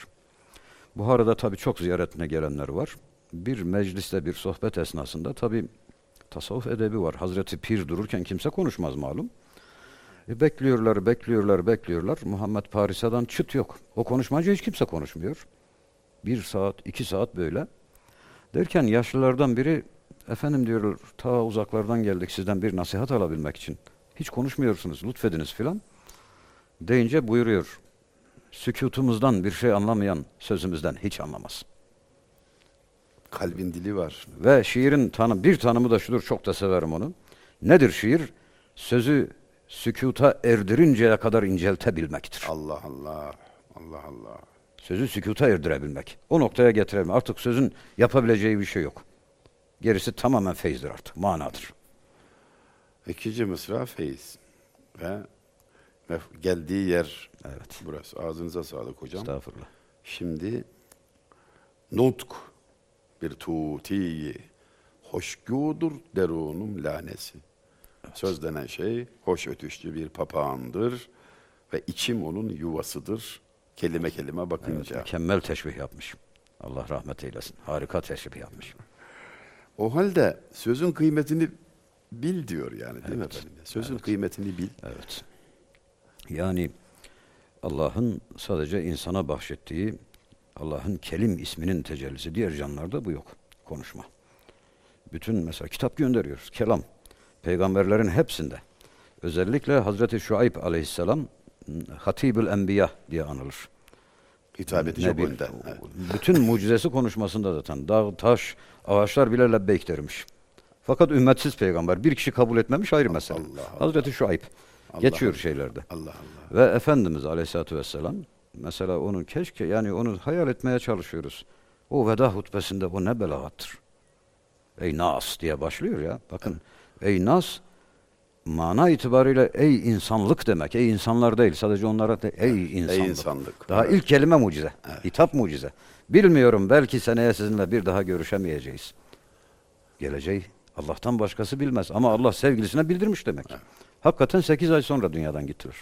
Bu arada tabii çok ziyaretine gelenler var. Bir mecliste bir sohbet esnasında tabii tasavvuf edebi var. Hazreti Pir dururken kimse konuşmaz malum. E bekliyorlar, bekliyorlar, bekliyorlar. Muhammed Parisa'dan çıt yok. O konuşmacı hiç kimse konuşmuyor. Bir saat, iki saat böyle. Derken yaşlılardan biri efendim diyor ta uzaklardan geldik sizden bir nasihat alabilmek için. Hiç konuşmuyorsunuz lütfediniz filan. Deyince buyuruyor. Sükutumuzdan bir şey anlamayan sözümüzden hiç anlamaz. Kalbin dili var. Ve şiirin tanım, bir tanımı da şudur, çok da severim onu. Nedir şiir? Sözü sükuta erdirinceye kadar inceltebilmektir. Allah Allah. Allah Allah. Sözü sükuta erdirebilmek. O noktaya getirebilmek. Artık sözün yapabileceği bir şey yok. Gerisi tamamen feyizdir artık, manadır. İkinci mısra feyiz. Ve, geldiği yer Evet. burası. Ağzınıza sağlık hocam. Estağfurullah. Şimdi nutk bir tuti hoşgudur derunum lanesi. Söz denen şey hoş ötüşlü bir papağandır ve içim onun yuvasıdır. Kelime kelime Evet, bakınca. mükemmel teşbih yapmış. Allah rahmet eylesin. Harika teşbih yapmış. O halde sözün kıymetini bil diyor yani değil mi Evet. efendim? Sözün kıymetini bil. Evet. Yani Allah'ın sadece insana bahşettiği Allah'ın kelim isminin tecellisi. Diğer canlılarda bu yok. Konuşma. Bütün mesela kitap gönderiyoruz. Kelam. Peygamberlerin hepsinde. Özellikle Hazreti Şuayb aleyhisselam Hatibül Enbiya diye anılır. Hitabeti Ne çok bir- önde. Evet. Bütün mucizesi konuşmasında zaten. Dağ, taş, ağaçlar bile lebbeyk dermiş. Fakat ümmetsiz peygamber. Bir kişi kabul etmemiş ayrı mesele. Allah Allah. Hazreti Şuayb. Allah Geçiyor Allah. şeylerde. Allah Allah. Ve Efendimiz Aleyhisselatü Vesselam mesela onu keşke yani onu hayal etmeye çalışıyoruz. O veda hutbesinde o ne belagattır. Ey Nas diye başlıyor ya. Bakın ey Nas mana itibariyle ey insanlık demek. Ey insanlar değil. Sadece onlara da ey insanlık. insanlık. Daha Evet. ilk kelime mucize. Hitap mucize. Bilmiyorum belki seneye sizinle bir daha görüşemeyeceğiz. Geleceği Allah'tan başkası bilmez. Ama Allah sevgilisine bildirmiş demek. Hakikaten 8 ay sonra dünyadan gittiler.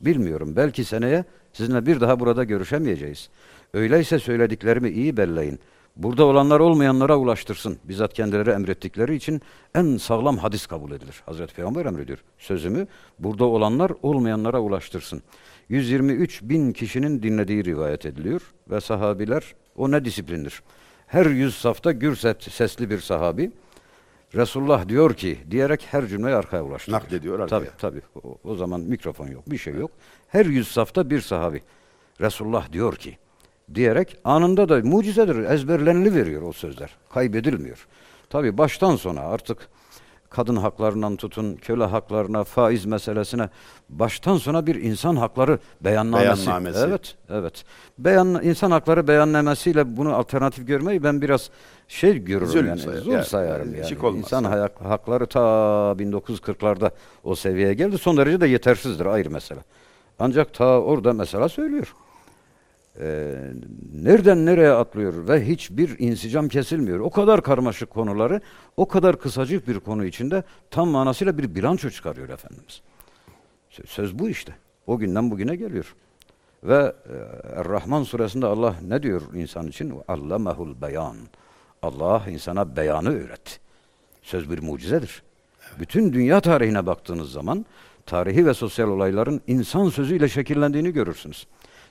Bilmiyorum. Belki seneye sizinle bir daha burada görüşemeyeceğiz. Öyleyse söylediklerimi iyi belleyin. Burada olanlar olmayanlara ulaştırsın. Bizzat kendileri emrettikleri için en sağlam hadis kabul edilir. Hazreti Peygamber emrediyor. Sözümü burada olanlar olmayanlara ulaştırsın. 123 bin kişinin dinlediği rivayet ediliyor. Ve sahabiler o ne disiplindir. Her yüz safta gür ses- sesli bir sahabi Resulullah diyor ki diyerek her cümleyi arkaya ulaştırıyor. Naklediyor arkaya. Tabii tabii. O, o zaman mikrofon yok, bir şey yok. Her yüz safta bir sahabi. Resulullah diyor ki diyerek anında da mucizedir. Ezberlenili veriyor o sözler. Kaybedilmiyor. Tabii baştan sona artık kadın haklarından tutun, köle haklarına, faiz meselesine baştan sona bir insan hakları beyannamesi. Beyannamesi. Evet, evet. Beyan insan hakları beyannamesiyle bunu alternatif görmeyi ben biraz şey görürüm Zulüm yani. sayar- Zul yani, sayarım e, yani. şık olmaz. İnsan hayak- hakları ta 1940'larda o seviyeye geldi. Son derece de yetersizdir ayrı mesele. Ancak ta orada mesela söylüyor. Ee, nereden nereye atlıyor ve hiçbir insicam kesilmiyor. O kadar karmaşık konuları o kadar kısacık bir konu içinde tam manasıyla bir bilanço çıkarıyor Efendimiz. Sö- Söz bu işte. O günden bugüne geliyor. Ve e, Rahman suresinde Allah ne diyor insan için? Allamehul beyan. Allah insana beyanı öğretti. Söz bir mucizedir. Bütün dünya tarihine baktığınız zaman tarihi ve sosyal olayların insan sözüyle şekillendiğini görürsünüz.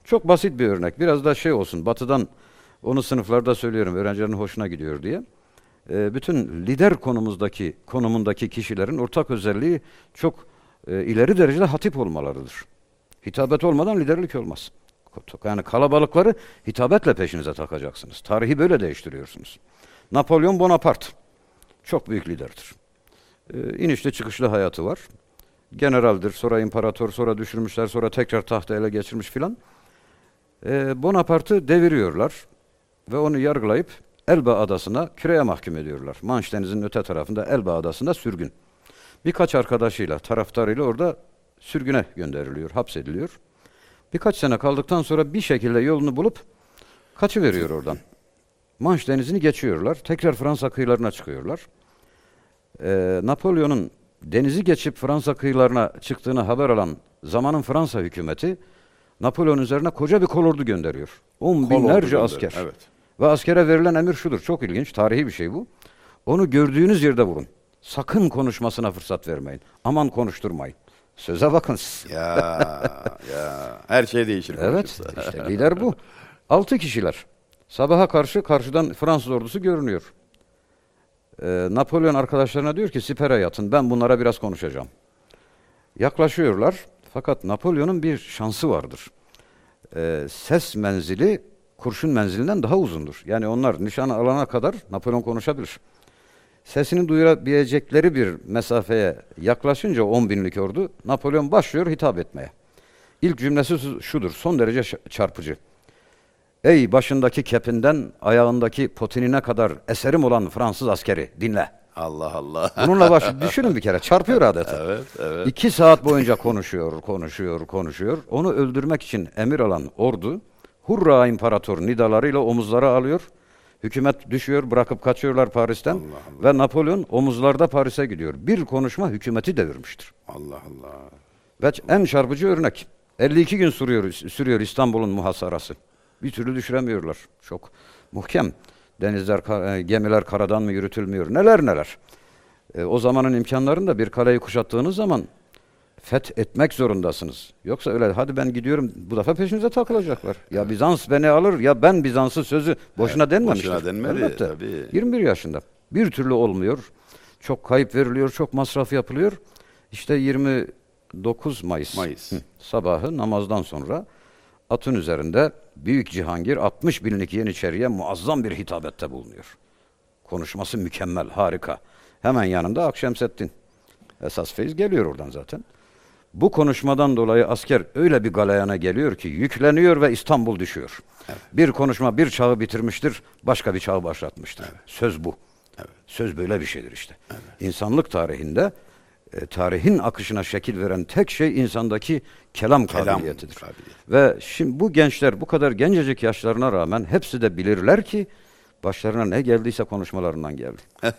Çok basit bir örnek. Biraz da şey olsun. Batı'dan onu sınıflarda söylüyorum. Öğrencilerin hoşuna gidiyor diye. Ee, bütün lider konumuzdaki konumundaki kişilerin ortak özelliği çok e, ileri derecede hatip olmalarıdır. Hitabet olmadan liderlik olmaz. Yani kalabalıkları hitabetle peşinize takacaksınız. Tarihi böyle değiştiriyorsunuz. Napolyon Bonaparte çok büyük liderdir. Ee, inişli çıkışlı hayatı var. Generaldir, sonra imparator, sonra düşürmüşler, sonra tekrar tahta ele geçirmiş filan. Bonaparte'ı deviriyorlar ve onu yargılayıp Elba adasına küreye mahkum ediyorlar. Manş denizinin öte tarafında Elba adasında sürgün. Birkaç arkadaşıyla, taraftarıyla orada sürgüne gönderiliyor, hapsediliyor. Birkaç sene kaldıktan sonra bir şekilde yolunu bulup kaçıveriyor oradan. Manş denizini geçiyorlar. Tekrar Fransa kıyılarına çıkıyorlar. Ee, Napolyon'un denizi geçip Fransa kıyılarına çıktığını haber alan zamanın Fransa hükümeti Napolyon üzerine koca bir kolordu gönderiyor. On Kol binlerce asker. evet. Ve askere verilen emir şudur. Çok ilginç, tarihi bir şey bu. Onu gördüğünüz yerde vurun. Sakın konuşmasına fırsat vermeyin. Aman konuşturmayın. Söze bakın siz. Ya ya her şey değişir. Evet, işte lider bu. Altı kişiler. Sabaha karşı karşıdan Fransız ordusu görünüyor. Ee, Napolyon arkadaşlarına diyor ki sipere yatın ben bunlara biraz konuşacağım. Yaklaşıyorlar fakat Napolyon'un bir şansı vardır. Ee, ses menzili kurşun menzilinden daha uzundur. Yani onlar nişan alana kadar Napolyon konuşabilir. Sesini duyurabilecekleri bir mesafeye yaklaşınca 10 binlik ordu Napolyon başlıyor hitap etmeye. İlk cümlesi şu- şudur son derece çarpıcı. Ey başındaki kepinden ayağındaki potinine kadar eserim olan Fransız askeri dinle. Allah Allah. Bununla baş düşünün bir kere çarpıyor adeta. evet, evet. İki saat boyunca konuşuyor, konuşuyor, konuşuyor. Onu öldürmek için emir alan ordu, Hurra İmparator nidalarıyla omuzlara alıyor. Hükümet düşüyor, bırakıp kaçıyorlar Paris'ten. Ve Napolyon omuzlarda Paris'e gidiyor. Bir konuşma hükümeti devirmiştir. Allah Allah. Ve en çarpıcı örnek. 52 gün sürüyor, sürüyor İstanbul'un muhasarası. Bir türlü düşüremiyorlar. Çok muhkem. Denizler, e, gemiler karadan mı yürütülmüyor? Neler neler. E, o zamanın imkanlarında bir kaleyi kuşattığınız zaman feth etmek zorundasınız. Yoksa öyle hadi ben gidiyorum bu defa peşinize takılacaklar. Ya Bizans beni alır ya ben Bizans'ın sözü boşuna denmemiştir. boşuna denmedi, Elbette. tabii. 21 yaşında. Bir türlü olmuyor. Çok kayıp veriliyor, çok masraf yapılıyor. İşte 29 Mayıs, Mayıs. Hı, sabahı namazdan sonra atın üzerinde Büyük Cihangir 60 binlik Yeniçeri'ye muazzam bir hitabette bulunuyor. Konuşması mükemmel, harika. Hemen yanında Akşemseddin. Esas feyiz geliyor oradan zaten. Bu konuşmadan dolayı asker öyle bir galeyana geliyor ki yükleniyor ve İstanbul düşüyor. Bir konuşma bir çağı bitirmiştir, başka bir çağı başlatmıştır. Söz bu. Söz böyle bir şeydir işte. İnsanlık tarihinde e, tarihin akışına şekil veren tek şey insandaki kelam, Kelam kabiliyetidir. kabiliyeti. Ve şimdi bu gençler bu kadar gencecik yaşlarına rağmen hepsi de bilirler ki başlarına ne geldiyse konuşmalarından geldi.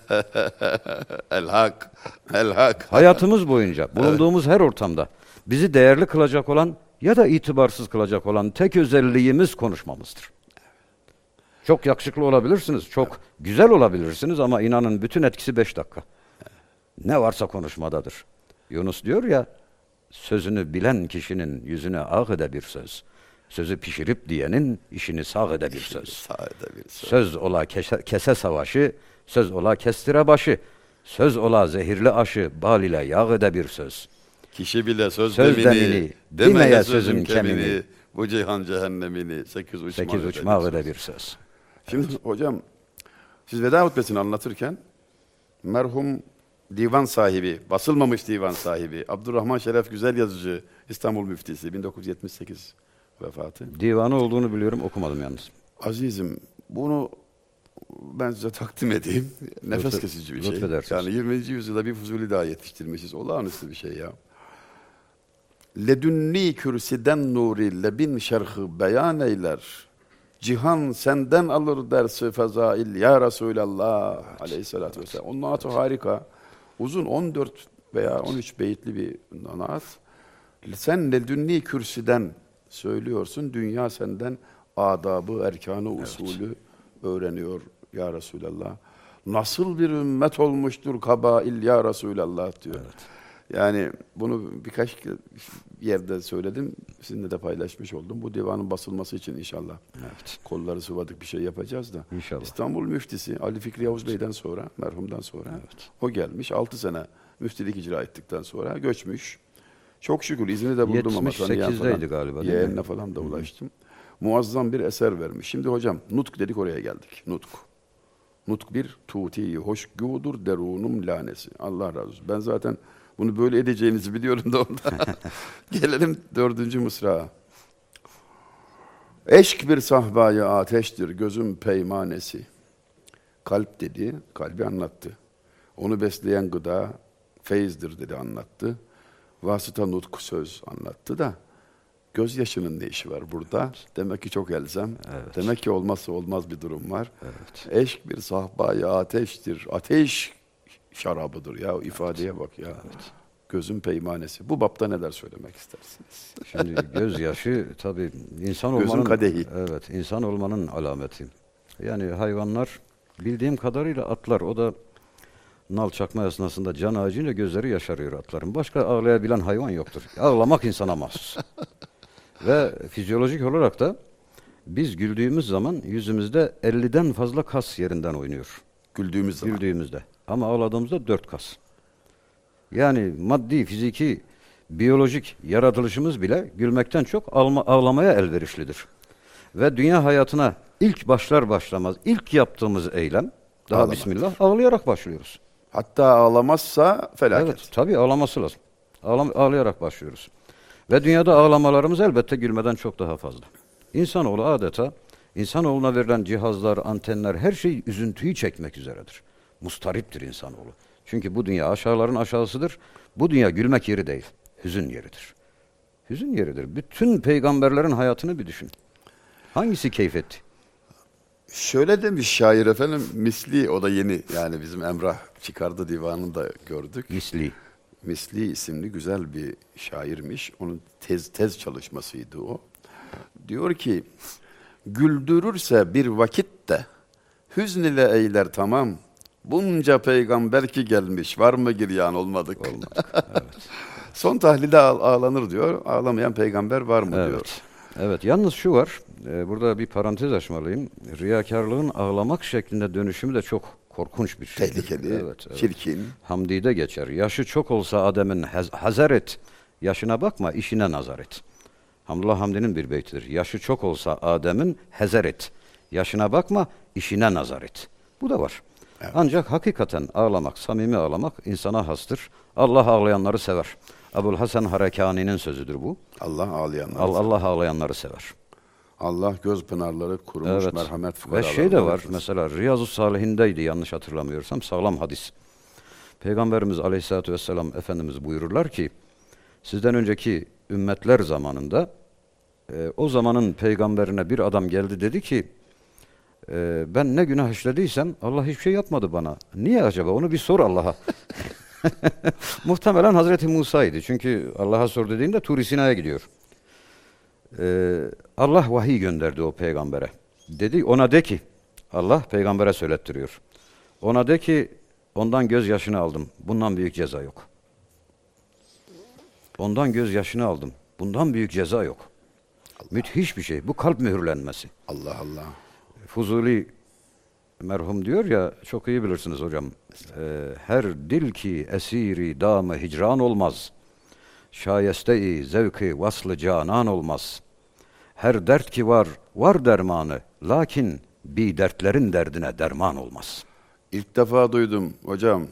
El hak. El hak. Hayatımız boyunca bulunduğumuz her ortamda bizi değerli kılacak olan ya da itibarsız kılacak olan tek özelliğimiz konuşmamızdır. Çok yakışıklı olabilirsiniz, çok güzel olabilirsiniz ama inanın bütün etkisi beş dakika. Ne varsa konuşmadadır. Yunus diyor ya, sözünü bilen kişinin yüzüne ağ ede bir söz. Sözü pişirip diyenin işini sağ ede bir söz. Bir söz. Söz ola kese, kese savaşı, söz ola kestire başı, söz ola zehirli aşı, bal ile yağ ede bir söz. Kişi bile söz, Söz demini, demini, demeye demeye sözün sözün kemini, kemini. bu cihan cehennemini, sekiz uçmak. Sekiz uçmak ede bir söz. Şimdi hocam, siz veda hutbesini anlatırken, merhum divan sahibi, basılmamış divan sahibi, Abdurrahman Şeref Güzel Yazıcı, İstanbul Müftisi, 1978 vefatı. Divanı olduğunu biliyorum, okumadım yalnız. Azizim, bunu ben size takdim edeyim. Nefes Lütfen- kesici bir şey. Yani 20. yüzyılda bir Fuzuli daha yetiştirmişiz. Olağanüstü bir şey ya. Ledünni kürsiden nuri lebin şerhı beyan eyler. Cihan senden alır dersi fezail ya Resulallah aleyhissalatü vesselam. Onun naatı harika. Uzun 14 veya 13 beyitli bir naat. Sen ledünni kürsüden söylüyorsun. Dünya senden adabı, erkanı, usulü öğreniyor ya Resulallah. Nasıl bir ümmet olmuştur kabail ya Resulallah diyor. Yani bunu birkaç yerde söyledim. Sizinle de paylaşmış oldum. Bu divanın basılması için inşallah. Evet. Kolları sıvadık bir şey yapacağız da. İnşallah. İstanbul müftisi Ali Fikri Yavuz Bey'den sonra, merhumdan sonra o gelmiş. 6 sene müftilik icra ettikten sonra göçmüş. Çok şükür izni de buldum ama 78'deydi galiba? Yeğenine falan da ulaştım. Muazzam bir eser vermiş. Şimdi hocam nutk dedik oraya geldik. Nutk. Nutk bir tuti hoşgudur derunum lanesi. Allah razı olsun. Ben zaten bunu böyle edeceğinizi biliyorum da ondan. Gelelim dördüncü mısrağa. Eşk bir sahbaya ateştir gözüm peymanesi. Kalp dedi, kalbi anlattı. Onu besleyen gıda feyizdir dedi anlattı. Vasıta nutku söz anlattı da gözyaşının ne işi var burada? Demek ki çok elzem. Demek ki olmazsa olmaz bir durum var. Eşk bir sahbaya ateştir. Ateş şarabıdır ya ifadeye bak ya. Gözün peymanesi. Bu bapta neler söylemek istersiniz? Şimdi gözyaşı tabii insan Gözün olmanın kadehi. evet insan olmanın alameti. Yani hayvanlar bildiğim kadarıyla atlar o da nal çakma esnasında can ağacıyla gözleri yaşarıyor atların. Başka ağlayabilen hayvan yoktur. Ağlamak insana mahsus. Ve fizyolojik olarak da biz güldüğümüz zaman yüzümüzde 50'den fazla kas yerinden oynuyor. Güldüğümüz zaman. Güldüğümüzde. Ama ağladığımızda dört kas. Yani maddi, fiziki, biyolojik yaratılışımız bile gülmekten çok alma, ağlamaya elverişlidir. Ve dünya hayatına ilk başlar başlamaz ilk yaptığımız eylem daha Ağlamak. bismillah ağlayarak başlıyoruz. Hatta ağlamazsa felaket. Evet, tabii ağlaması lazım. Ağlam ağlayarak başlıyoruz. Ve dünyada ağlamalarımız elbette gülmeden çok daha fazla. İnsanoğlu adeta, insanoğluna verilen cihazlar, antenler, her şey üzüntüyü çekmek üzeredir. Mustariptir insanoğlu. Çünkü bu dünya aşağıların aşağısıdır. Bu dünya gülmek yeri değil, hüzün yeridir. Hüzün yeridir. Bütün peygamberlerin hayatını bir düşün. Hangisi keyfetti? Şöyle demiş şair efendim, misli o da yeni yani bizim Emrah çıkardı divanını da gördük. Misli. Misli isimli güzel bir şairmiş. Onun tez tez çalışmasıydı o. Diyor ki güldürürse bir vakitte hüzn ile eyler tamam. Bunca peygamber ki gelmiş var mı giryan olmadık. Son tahlilde ağ- ağlanır diyor. Ağlamayan peygamber var mı diyor. Evet. Evet. Yalnız şu var. e, burada bir parantez açmalıyım. Riyakarlığın ağlamak şeklinde dönüşümü de çok korkunç bir şey. Tehlikeli, Evet, evet. çirkin. Hamdi'de geçer. Yaşı çok olsa Adem'in hez- hazar et. Yaşına bakma, işine nazar et. Hamdullah Hamdi'nin bir beytidir. Yaşı çok olsa Adem'in hezer et. Yaşına bakma, işine nazar et. Bu da var. Ancak hakikaten ağlamak, samimi ağlamak insana hastır. Allah ağlayanları sever. Abul Hasan Harekani'nin sözüdür bu. Allah ağlayanlar. Al- Allah ağlayanları sever. Allah göz pınarları kurumuş Evet. merhamet Ve fukaralarına şey de var bakmasın. mesela Riyazu Salihindeydi yanlış hatırlamıyorsam sağlam hadis. Peygamberimiz Aleyhisselatü Vesselam Efendimiz buyururlar ki sizden önceki ümmetler zamanında e, o zamanın peygamberine bir adam geldi dedi ki e, ben ne günah işlediysem Allah hiçbir şey yapmadı bana. Niye acaba? Onu bir sor Allah'a. Muhtemelen Hazreti Musa'ydı. Çünkü Allah'a sor dediğinde Tur Sina'ya gidiyor. Ee, Allah vahiy gönderdi o peygambere. Dedi ona de ki Allah peygambere söylettiriyor. Ona de ki ondan gözyaşını aldım. Bundan büyük ceza yok. Ondan gözyaşını aldım. Bundan büyük ceza yok. Müthiş bir şey. Bu kalp mühürlenmesi. Allah Allah. Fuzuli merhum diyor ya çok iyi bilirsiniz hocam. Ee, her dil ki esiri damı hicran olmaz. Şayeste-i zevki vaslı canan olmaz. Her dert ki var var dermanı. Lakin bir dertlerin derdine derman olmaz. İlk defa duydum hocam.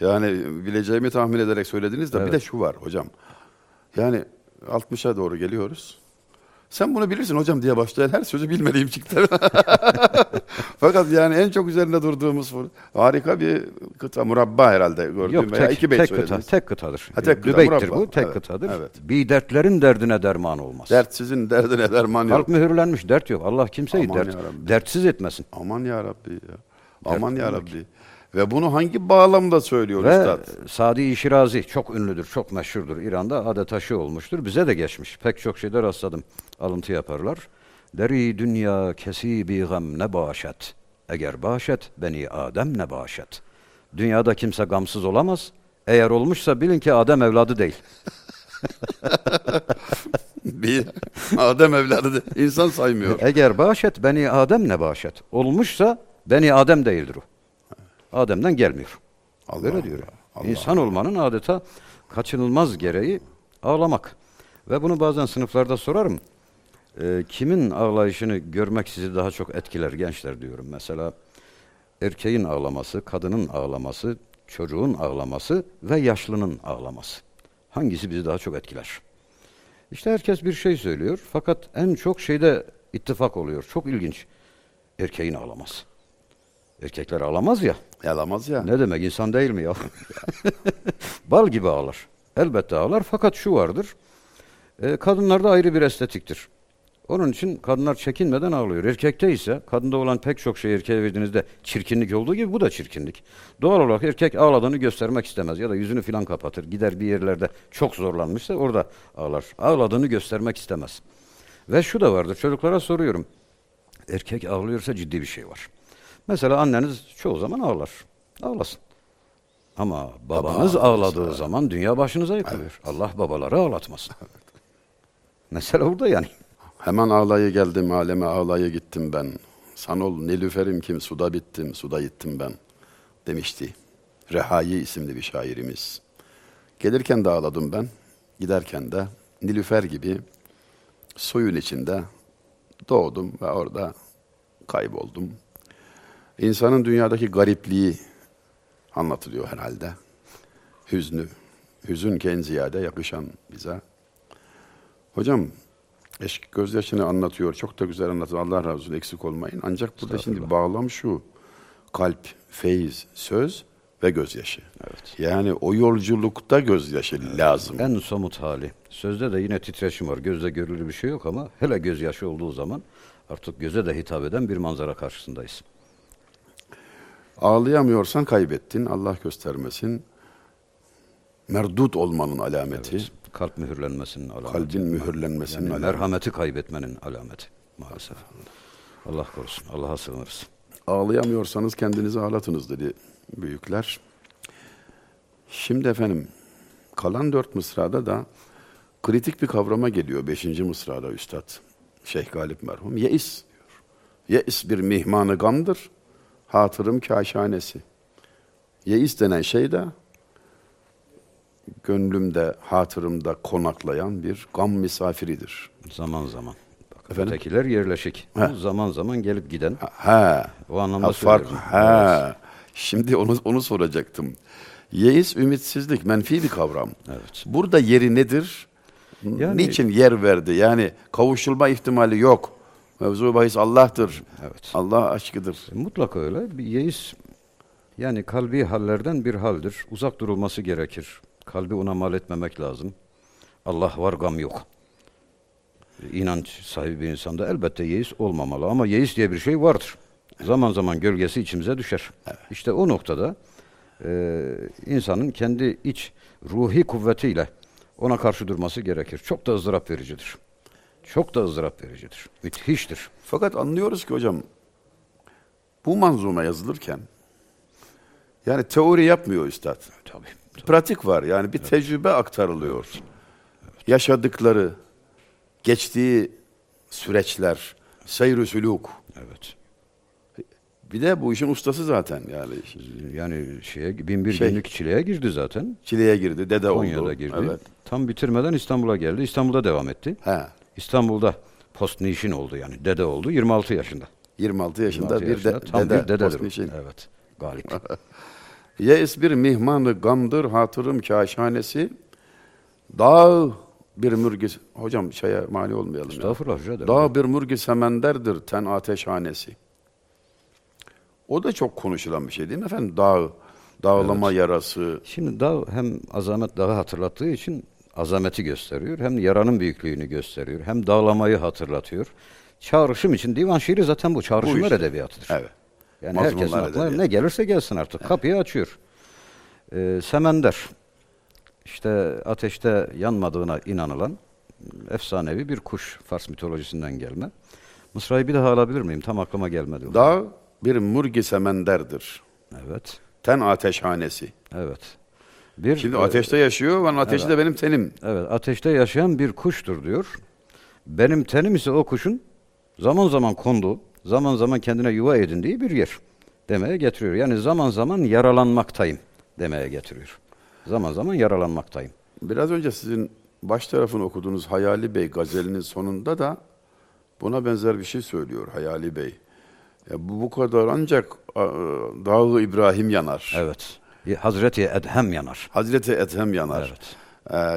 Yani bileceğimi tahmin ederek söylediniz de bir Evet. de şu var hocam. Yani 60'a doğru geliyoruz. Sen bunu bilirsin hocam diye başlayan her sözü bilmediğim çıktı. Fakat yani en çok üzerinde durduğumuz. Harika bir kıta murabba herhalde gördüğüm Yok veya tek, iki beyt tek kıta, tek kıtadır. Ha, tek kıta, Dübeyttir murabba. bu, tek Evet, kıtadır. evet. Bir dertlerin derdine derman olmaz. Dertsizin derdine derman yok. Kalp mühürlenmiş, dert yok. Allah kimseyi Aman dert, dertsiz etmesin. Aman ya Rabbi ya. Aman Dert ya. Rabbi. Ve bunu hangi bağlamda söylüyor Ve üstad? Sadi Şirazi çok ünlüdür, çok meşhurdur. İran'da adet taşı olmuştur. Bize de geçmiş. Pek çok şeyde rastladım. Alıntı yaparlar. Deri dünya kesibi gam ne başet. Eğer başet beni Adem ne başet. Dünyada kimse gamsız olamaz. Eğer olmuşsa bilin ki Adem evladı değil. Bir Adem evladı insan saymıyor. Eğer başet beni Adem ne başet. Olmuşsa beni Adem değildir o. Adem'den gelmiyor. Allah Böyle diyor. Allah İnsan olmanın adeta kaçınılmaz gereği ağlamak. Ve bunu bazen sınıflarda sorarım. Ee, kimin ağlayışını görmek sizi daha çok etkiler gençler diyorum. Mesela erkeğin ağlaması, kadının ağlaması, çocuğun ağlaması ve yaşlının ağlaması. Hangisi bizi daha çok etkiler? İşte herkes bir şey söylüyor fakat en çok şeyde ittifak oluyor. Çok ilginç. Erkeğin ağlaması. Erkekler ağlamaz ya. Yalamaz ya. Ne demek insan değil mi ya? Bal gibi ağlar. Elbette ağlar fakat şu vardır. E, kadınlarda ayrı bir estetiktir. Onun için kadınlar çekinmeden ağlıyor. Erkekte ise kadında olan pek çok şey erkeğe verdiğinizde çirkinlik olduğu gibi bu da çirkinlik. Doğal olarak erkek ağladığını göstermek istemez ya da yüzünü filan kapatır. Gider bir yerlerde çok zorlanmışsa orada ağlar. Ağladığını göstermek istemez. Ve şu da vardır. Çocuklara soruyorum. Erkek ağlıyorsa ciddi bir şey var. Mesela anneniz çoğu zaman ağlar. Ağlasın. Ama babanız Baba ağladığı zaman dünya başınıza yıkılıyor. Allah babaları ağlatmasın. Mesela orada yani. Hemen ağlayı geldim aleme ağlayı gittim ben. Sanol Nilüferim kim suda bittim suda gittim ben demişti. Rehayi isimli bir şairimiz. Gelirken de ağladım ben, giderken de Nilüfer gibi suyun içinde doğdum ve orada kayboldum. İnsanın dünyadaki garipliği anlatılıyor herhalde. Hüznü, hüzün en ziyade yakışan bize. Hocam, eşk gözyaşını anlatıyor. Çok da güzel anlatıyor. Allah razı olsun eksik olmayın. Ancak burada şimdi bağlam şu. Kalp, feyiz, söz ve gözyaşı. Evet. Yani o yolculukta gözyaşı lazım. En somut hali. Sözde de yine titreşim var. Gözle görülür bir şey yok ama hele gözyaşı olduğu zaman artık göze de hitap eden bir manzara karşısındayız. Ağlayamıyorsan kaybettin. Allah göstermesin. Merdut olmanın alameti. Evet. Kalp mühürlenmesinin alameti. Kalbin mühürlenmesinin Yani alameti. merhameti kaybetmenin alameti maalesef. Allah korusun. Allah'a sığınırız. Ağlayamıyorsanız kendinizi ağlatınız dedi büyükler. Şimdi efendim kalan dört mısrada da kritik bir kavrama geliyor beşinci mısrada üstad Şeyh Galip merhum. Yeis diyor. Yeis bir mihmanı gamdır, hatırım kaşanesi. Yeis denen şey de gönlümde, hatırımda konaklayan bir gam misafiridir. Zaman zaman. Bak, Efendim? ötekiler yerleşik. He. Zaman zaman gelip giden. Ha, O anlamda ha, fark, ha. Şimdi onu onu soracaktım. Yeis ümitsizlik, menfi bir kavram. Evet. Burada yeri nedir? Yani- Niçin yer verdi? Yani kavuşulma ihtimali yok. Mevzu bahis Allah'tır. Evet. Allah aşkıdır. E, Mutlaka öyle. Bir yeis yani kalbi hallerden bir haldir. Uzak durulması gerekir. Kalbi ona mal etmemek lazım. Allah var gam yok. E, İnanç sahibi bir insanda elbette yeis olmamalı ama yeis diye bir şey vardır. Zaman zaman gölgesi içimize düşer. İşte o noktada e, insanın kendi iç ruhi kuvvetiyle ona karşı durması gerekir. Çok da ızdırap vericidir. Çok da ızdırap vericidir. Müthiştir. Fakat anlıyoruz ki hocam bu manzuma yazılırken yani teori yapmıyor üstad. Tabii. Pratik var yani bir tecrübe aktarılıyor. Yaşadıkları, geçtiği süreçler, seyr-i sülûk. Evet. Bir de bu işin ustası zaten yani. Yani şeye bin bir Şey- günlük çileye girdi zaten. Çile'ye girdi, dede Konya'da oldu. girdi. Evet. Tam bitirmeden İstanbul'a geldi. İstanbul'da devam etti. He. İstanbul'da post nişin oldu yani. Dede oldu 26 yaşında. 26 yaşında 26 bir de, yaşında tam dede, bir dededir. postniçin. Evet. Galip. Yeis bir mihmanı gamdır hatırım kaşhanesi. Dağ bir mürgis. Hocam şeye mani olmayalım ya. Estağfurullah rica ederim. Dağ bir mürgü semenderdir ten ateşhanesi. O da çok konuşulan bir şey değil mi efendim? Dağ, dağlama yarası. Şimdi dağ hem azamet dağı hatırlattığı için azameti gösteriyor. Hem yaranın büyüklüğünü gösteriyor. Hem dağlamayı hatırlatıyor. Çağrışım için divan şiiri zaten bu. Çağrışımlar işte. edebiyatıdır. Evet. Yani Mazmunlar herkesin aklına ne gelirse gelsin artık. Kapıyı açıyor. Ee, semender. İşte ateşte yanmadığına inanılan efsanevi bir kuş. Fars mitolojisinden gelme. Mısra'yı bir daha alabilir miyim? Tam aklıma gelmedi. Dağ bir mürgü semenderdir. Evet. Ten ateşhanesi. Evet. Bir, Şimdi e, ateşte yaşıyor, ben ateşi de benim tenim. Evet, ateşte yaşayan bir kuştur diyor. Benim tenim ise o kuşun zaman zaman konduğu, zaman zaman kendine yuva edindiği bir yer demeye getiriyor. Yani zaman zaman yaralanmaktayım demeye getiriyor. Zaman zaman yaralanmaktayım. Biraz önce sizin baş tarafını okuduğunuz Hayali Bey gazelinin sonunda da buna benzer bir şey söylüyor Hayali Bey. Ya bu, bu kadar ancak a, Dağı İbrahim yanar. Evet. Hazreti Edhem yanar. Hazreti Ethem yanar. Evet.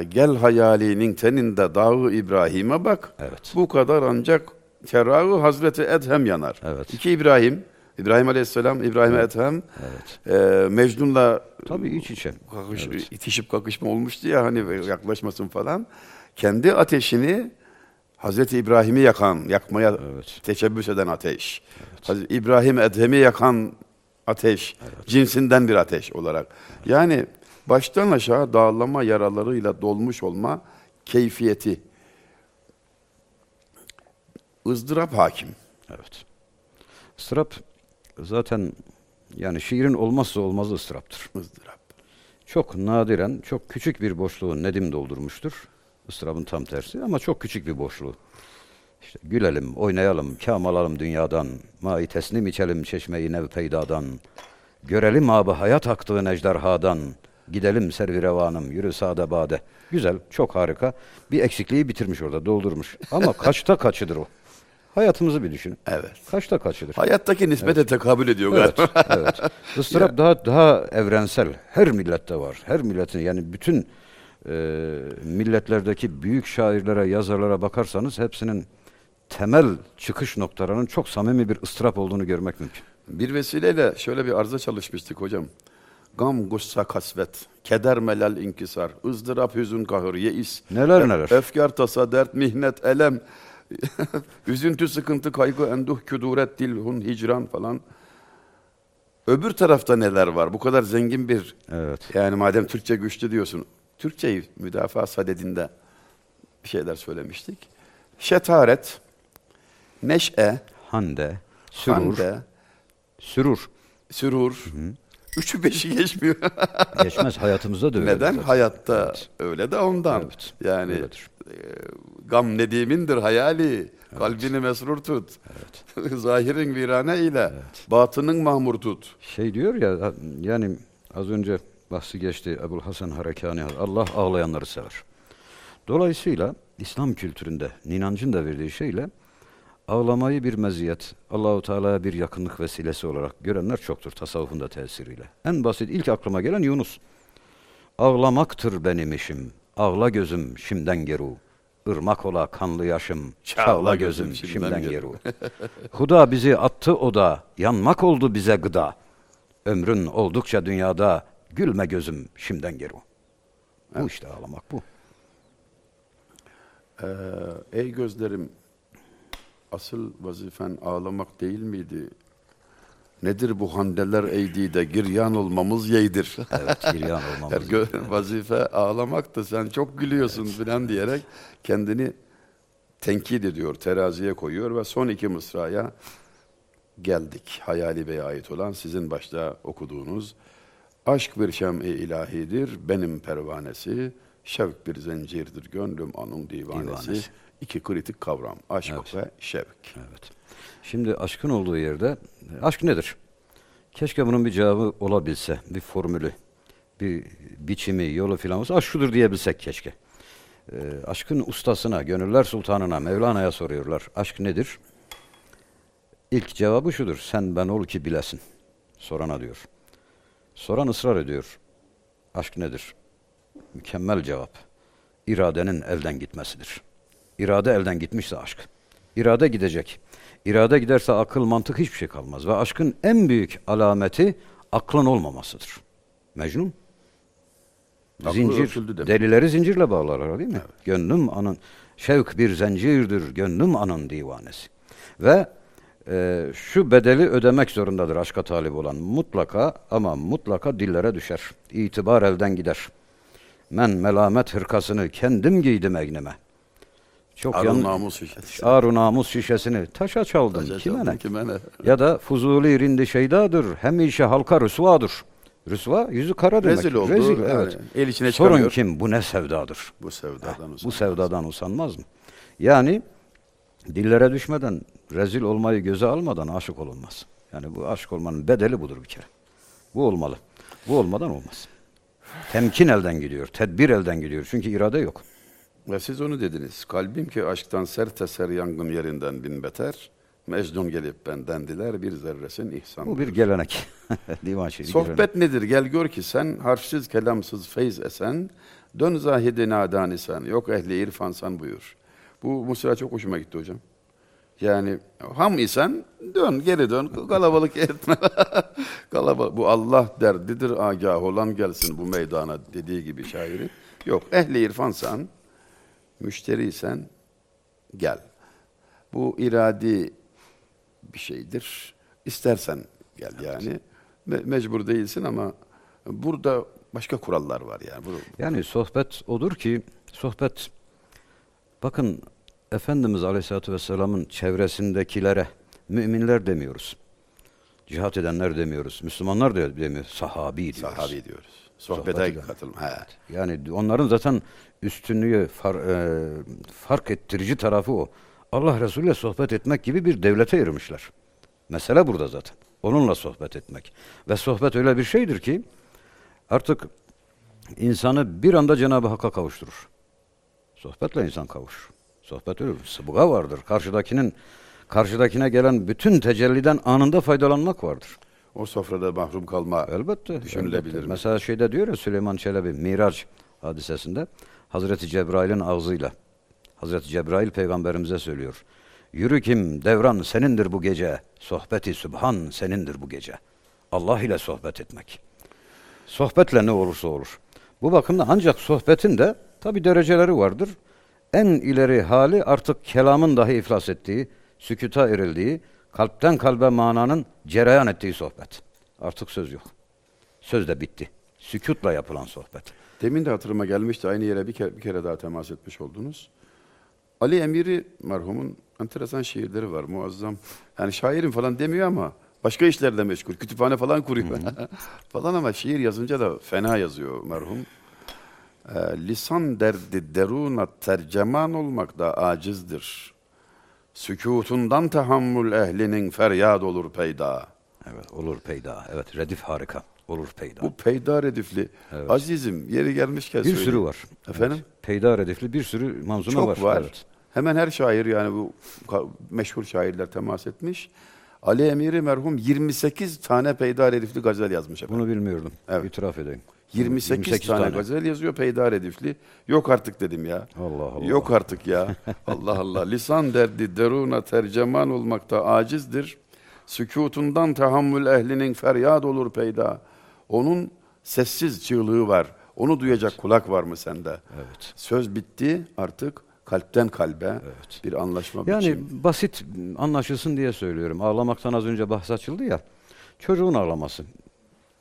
Ee, gel hayalinin teninde Dağı İbrahim'e bak. Evet. Bu kadar ancak kerağı Hazreti Edhem yanar. Evet. İki İbrahim, İbrahim Aleyhisselam, İbrahim Ethem, Evet. e, Mecnun'la Tabii iç içe. kakış, Evet. itişip kakışma olmuştu ya hani yaklaşmasın falan. Kendi ateşini Hazreti İbrahim'i yakan, yakmaya Evet. teşebbüs eden ateş. Hazreti İbrahim Edhem'i yakan ateş, cinsinden bir ateş olarak. Yani baştan aşağı dağlama yaralarıyla dolmuş olma keyfiyeti. ızdırap hakim. Evet. Istırap zaten yani şiirin olmazsa olmazı ıstıraptır. ızdırap. Çok nadiren, çok küçük bir boşluğu Nedim doldurmuştur. Istırabın tam tersi ama çok küçük bir boşluğu. İşte gülelim, oynayalım, kam alalım dünyadan, mai teslim içelim çeşmeyi nev peydadan. Görelim abi hayat aktığı ejderhadan. Gidelim servirevanım yürü sade bade. Güzel, çok harika. Bir eksikliği bitirmiş orada, doldurmuş. Ama kaçta kaçıdır o? Hayatımızı bir düşünün. Evet. Kaçta kaçıdır? Hayattaki nispete tekabül ediyor Evet, galiba. evet. Istırap daha daha evrensel. Her millette var. Her milletin yani bütün e, milletlerdeki büyük şairlere, yazarlara bakarsanız hepsinin temel çıkış noktalarının çok samimi bir ıstırap olduğunu görmek mümkün. Bir vesileyle şöyle bir arıza çalışmıştık hocam. Gam, gussa, kasvet, keder, melal, inkisar, ızdırap, hüzün, kahır, yeis. Neler ö- neler. Öfkar, tasa, dert, mihnet, elem, üzüntü, sıkıntı, kaygı, enduh, küduret, dilhun, hicran falan. Öbür tarafta neler var? Bu kadar zengin bir, Evet. yani madem Türkçe güçlü diyorsun, Türkçeyi müdafaa sadedinde bir şeyler söylemiştik. Şetaret, neşe, Hande, sürur, hande, sürur. sürur. Üçü beşi geçmiyor. Geçmez hayatımızda da öyle. Neden? zaten. Hayatta Evet. öyle de ondan. Evet, Yani öyledir. e, gam nedimindir hayali. Kalbini mesrur tut. Zahirin virane ile. Batının mahmur tut. Şey diyor ya yani az önce bahsi geçti Ebul Hasan Harekani Allah ağlayanları sever. Dolayısıyla İslam kültüründe inancın da verdiği şeyle ağlamayı bir meziyet, Allahu Teala'ya bir yakınlık vesilesi olarak görenler çoktur tasavvufun da tesiriyle. En basit ilk aklıma gelen Yunus. Ağlamaktır benim işim. Ağla gözüm şimden geru. Irmak ola kanlı yaşım. Çağla gözüm şimden geru. Huda bizi attı oda. Yanmak oldu bize gıda. Ömrün oldukça dünyada gülme gözüm şimden geru. Bu işte ağlamak bu. Ee, ey gözlerim asıl vazifen ağlamak değil miydi? Nedir bu handeler eydi de giryan olmamız yeydir. Evet, giryan olmamız. Her vazife ağlamak da sen çok gülüyorsun filan diyerek kendini tenkit ediyor, teraziye koyuyor ve son iki mısraya geldik. Hayali Bey'e ait olan sizin başta okuduğunuz Aşk bir şem-i ilahidir, benim pervanesi, şevk bir zincirdir, gönlüm anın divanesi. Divanesi. İki kritik kavram, aşk Evet. ve şevk. Evet. Şimdi aşkın olduğu yerde aşk nedir? Keşke bunun bir cevabı olabilse, bir formülü, bir biçimi, yolu filan olsa aşk şudur diyebilsek keşke. Ee, aşkın ustasına, gönüller sultanına, Mevlana'ya soruyorlar. Aşk nedir? İlk cevabı şudur. Sen ben ol ki bilesin. Sorana diyor. Soran ısrar ediyor. Aşk nedir? Mükemmel cevap. İradenin elden gitmesidir. İrade elden gitmişse aşk. İrade gidecek. İrade giderse akıl, mantık hiçbir şey kalmaz. Ve aşkın en büyük alameti aklın olmamasıdır. Mecnun. Aklı Zincir. Delileri zincirle bağlarlar değil mi? Gönlüm anın. Şevk bir zincirdir. Gönlüm anın divanesi. Ve e, şu bedeli ödemek zorundadır aşka talip olan. Mutlaka ama mutlaka dillere düşer. İtibar elden gider. Men melamet hırkasını kendim giydim egnime. Çok Arun yan- namus şişesi. Ağrı namus şişesini taşa çaldım. Taşa Kime çaldın, kime ne? Ya da fuzuli rindi şeydadır. Hem işe halka rüsvadır. Rüsva yüzü kara demek. Rezil oldu. Rezil, yani evet. El içine Sorun çıkamıyor. kim? Bu ne sevdadır? Bu sevdadan Bu uzak. sevdadan usanmaz mı? Yani dillere düşmeden, rezil olmayı göze almadan aşık olunmaz. Yani bu aşık olmanın bedeli budur bir kere. Bu olmalı. Bu olmadan olmaz. Temkin elden gidiyor, tedbir elden gidiyor. Çünkü irade yok. Ve siz onu dediniz. Kalbim ki aşktan ser teser yangın yerinden bin beter. Mecnun gelip benden diler bir zerresin ihsan. Bu bir gelenek. Divan şiiri Sohbet gelenek. nedir? Gel gör ki sen harfsiz kelamsız feyz esen. Dön zahidi nadan isen. Yok ehli irfansan buyur. Bu Mısır'a çok hoşuma gitti hocam. Yani ham isen dön geri dön kalabalık etme. Kalabalık. Bu Allah derdidir agah olan gelsin bu meydana dediği gibi şairin. Yok ehli irfansan müşteriysen gel. Bu iradi bir şeydir. İstersen gel yani. Me- mecbur değilsin ama burada başka kurallar var yani. Bu, Yani sohbet odur ki, sohbet, bakın Efendimiz Aleyhisselatü Vesselam'ın çevresindekilere müminler demiyoruz. Cihat edenler demiyoruz. Müslümanlar da demiyoruz. Sahabi diyoruz. sahabi diyoruz. Sohbete Sohbete katılım. He. Yani onların zaten üstünlüğü far- e, fark ettirici tarafı o. Allah Resulü ile sohbet etmek gibi bir devlete yürümüşler. Mesele burada zaten. Onunla sohbet etmek. Ve sohbet öyle bir şeydir ki artık insanı bir anda Cenab-ı Hakk'a kavuşturur. Sohbetle insan kavuşur. Sohbet öyle bir sıbıga vardır. Karşıdakinin karşıdakine gelen bütün tecelliden anında faydalanmak vardır. O sofrada mahrum kalma Elbette. düşünülebilir elbette. mi? Mesela şeyde diyor ya Süleyman Çelebi Miraç hadisesinde Hazreti Cebrail'in ağzıyla Hazreti Cebrail peygamberimize söylüyor. Yürü kim devran senindir bu gece. Sohbeti sübhan senindir bu gece. Allah ile sohbet etmek. Sohbetle ne olursa olur. Bu bakımda ancak sohbetin de tabi dereceleri vardır. En ileri hali artık kelamın dahi iflas ettiği, sükuta erildiği, kalpten kalbe mananın cereyan ettiği sohbet. Artık söz yok. Söz de bitti. Sükutla yapılan sohbet. Demin de hatırıma gelmişti. Aynı yere bir kere, bir kere daha temas etmiş oldunuz. Ali Emiri merhumun enteresan şiirleri var muazzam. Yani şairim falan demiyor ama başka işlerle meşgul. Kütüphane falan kuruyor. falan ama şiir yazınca da fena yazıyor merhum. Ee, lisan derdi deruna terceman olmak da acizdir. Sükutundan tahammül ehlinin feryad olur peyda. Evet, olur peyda. Evet, redif harika. Olur peyda. Bu peyda redifli. Azizim yeri gelmişken bir söyleyeyim. sürü var. Efendim? Evet, peyda redifli bir sürü manzume Çok var. var. Evet. Hemen her şair yani bu meşhur şairler temas etmiş. Ali Emiri merhum 28 tane peydar edifli gazel yazmış efendim. Bunu bilmiyordum. Evet. İtiraf edeyim. 28, tane, gazel yazıyor peydar edifli. Yok artık dedim ya. Allah Allah. Yok artık ya. Allah Allah. Lisan derdi deruna terceman olmakta acizdir. Sükutundan tahammül ehlinin feryat olur peyda. Onun sessiz çığlığı var. Onu duyacak kulak var mı sende? Evet. Söz bitti artık kalpten kalbe Evet. bir anlaşma Yani biçim. basit anlaşılsın diye söylüyorum. Ağlamaktan az önce bahs açıldı ya. Çocuğun ağlaması.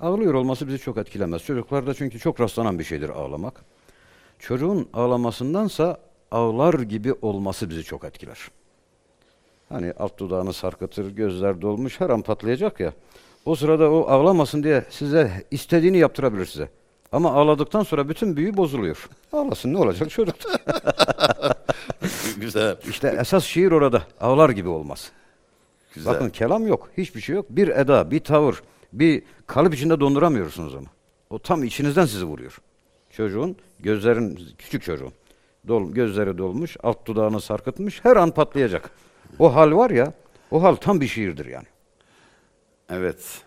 Ağlıyor olması bizi çok etkilemez. Çocuklarda çünkü çok rastlanan bir şeydir ağlamak. Çocuğun ağlamasındansa ağlar gibi olması bizi çok etkiler. Hani alt dudağını sarkıtır, gözler dolmuş, her an patlayacak ya. O sırada o ağlamasın diye size istediğini yaptırabilir size. Ama ağladıktan sonra bütün büyü bozuluyor. Ağlasın ne olacak çocuk? Güzel. İşte esas şiir orada. Ağlar gibi olmaz. Güzel. Bakın kelam yok. Hiçbir şey yok. Bir eda, bir tavır, bir kalıp içinde donduramıyorsunuz ama. O tam içinizden sizi vuruyor. Çocuğun, gözlerin, küçük çocuğun. Dol, gözleri dolmuş, alt dudağını sarkıtmış, her an patlayacak. O hal var ya, o hal tam bir şiirdir yani. Evet.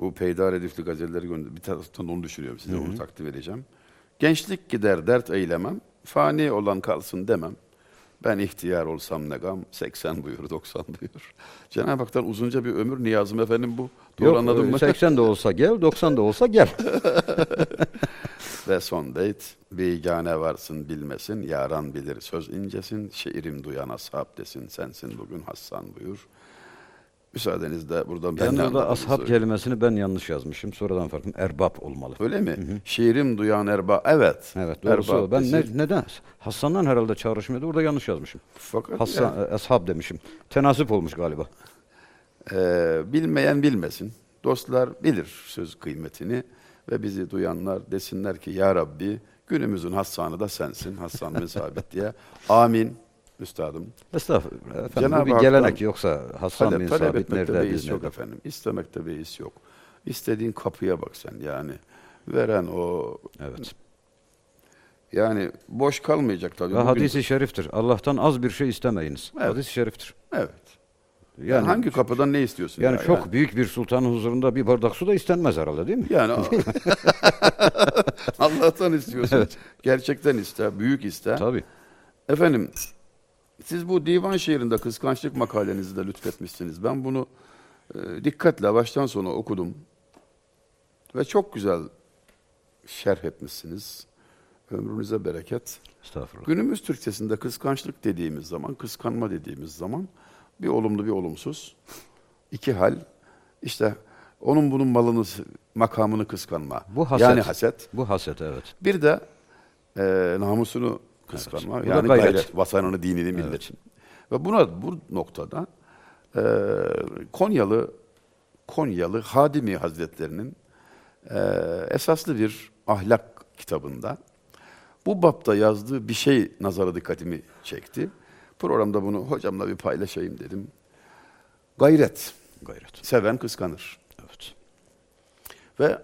Bu peydar edifli gazelleri gönder. Bir taraftan onu düşünüyorum size onu takdim edeceğim. Gençlik gider dert eylemem. Fani olan kalsın demem. Ben ihtiyar olsam ne gam. 80 buyur 90 buyur. Cenab-ı Hak'tan uzunca bir ömür niyazım efendim bu. Doğru Yok, anladın e, mı? 80 de olsa gel, 90 da olsa gel. Ve son beyt. Beygane varsın bilmesin. Yaran bilir söz incesin. Şiirim duyan ashab desin. Sensin bugün Hassan buyur. Müsaadenizle buradan ben orada anladığımı ashab söyleyeyim. kelimesini ben yanlış yazmışım. Sonradan farkım erbap olmalı. Öyle mi? Şiirim duyan erba. Evet. Evet doğrusu Erbab o. Ben ne, neden? Hasan'dan herhalde çağrışmıyordu. Orada yanlış yazmışım. Fakat Hassan, e, ashab demişim. Tenasip olmuş galiba. Ee, bilmeyen bilmesin. Dostlar bilir söz kıymetini ve bizi duyanlar desinler ki Ya Rabbi günümüzün Hassan'ı da sensin. Hassan bin Sabit diye. Amin. Üstadım. Estağfurullah. Efendim, Cenab-ı bir Hak'tan gelenek yoksa Hasan Talep, bin talep Sabit nerede biz yok nerede? efendim. İstemekte beis yok. İstediğin kapıya bak sen yani. Veren o Evet. yani boş kalmayacak tabii. Ve Bugün- hadisi şeriftir. Allah'tan az bir şey istemeyiniz. Evet. Hadisi şeriftir. Evet. Yani, Yani, hangi kapıdan ne istiyorsun? yani ya? çok büyük bir sultanın huzurunda bir bardak su da istenmez herhalde değil mi? Yani Allah'tan istiyorsun. Gerçekten iste, büyük iste. Tabii. Efendim, siz bu divan şiirinde kıskançlık makalenizi de lütfetmişsiniz. Ben bunu e, dikkatle baştan sona okudum. Ve çok güzel şerh etmişsiniz. Ömrünüze bereket. Estağfurullah. Günümüz Türkçesinde kıskançlık dediğimiz zaman, kıskanma dediğimiz zaman bir olumlu bir olumsuz. iki hal. İşte onun bunun malını, makamını kıskanma. Bu haset. Yani haset. Bu haset evet. Bir de e, namusunu kıskanma. Da Yani gayret. gayret. Vatanını, dinini, milletin. Ve buna bu noktada e, Konyalı Konyalı Hadimi Hazretlerinin e, esaslı bir ahlak kitabında bu bapta yazdığı bir şey nazara dikkatimi çekti. Programda bunu hocamla bir paylaşayım dedim. Gayret. Gayret. Seven kıskanır. Evet. Ve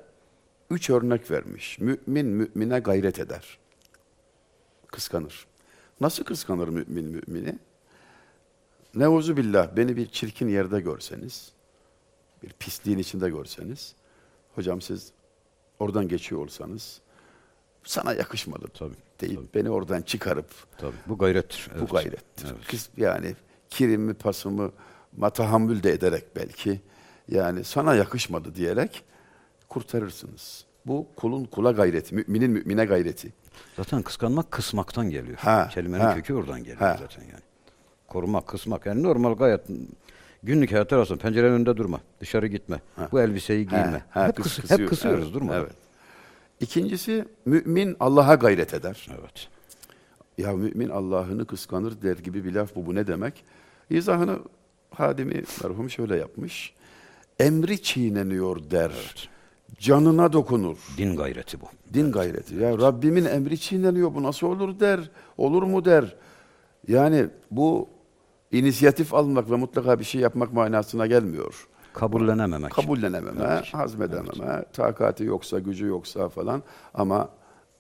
üç örnek vermiş. Mümin mümine gayret eder. Kıskanır. Nasıl kıskanır mümin mümini? Neuzu billah beni bir çirkin yerde görseniz, bir pisliğin içinde görseniz, hocam siz oradan geçiyor olsanız, sana yakışmadı Tabii, deyip tabii. beni oradan çıkarıp Tabii. Bu gayrettir. bu evet. gayrettir. Evet. Kız- Yani kirimi pasımı matahammül de ederek belki yani sana yakışmadı diyerek kurtarırsınız. Bu kulun kula gayreti, müminin mümine gayreti. Zaten kıskanmak kısmaktan geliyor. Ha, Kelimenin ha. kökü oradan geliyor Ha. zaten yani. Korumak, kısmak. Yani normal gayet günlük hayatta arasında pencerenin önünde durma. Dışarı gitme. Bu elbiseyi giyme. Ha, ha, hep, kıs- kıs- kısıyor. hep kısıyoruz Evet, durma. Evet. İkincisi mümin Allah'a gayret eder. Evet. Ya mümin Allah'ını kıskanır der gibi bir laf bu. Bu ne demek? İzahını Hadimi merhum şöyle yapmış. Emri çiğneniyor der. Canına dokunur. Din gayreti bu. Din gayreti. Ya Rabbimin emri çiğneniyor bu nasıl olur der. Olur mu der. Yani bu inisiyatif almak ve mutlaka bir şey yapmak manasına gelmiyor. Kabullenememek. Kabullenememe, hazmedememe, takati yoksa, gücü yoksa falan ama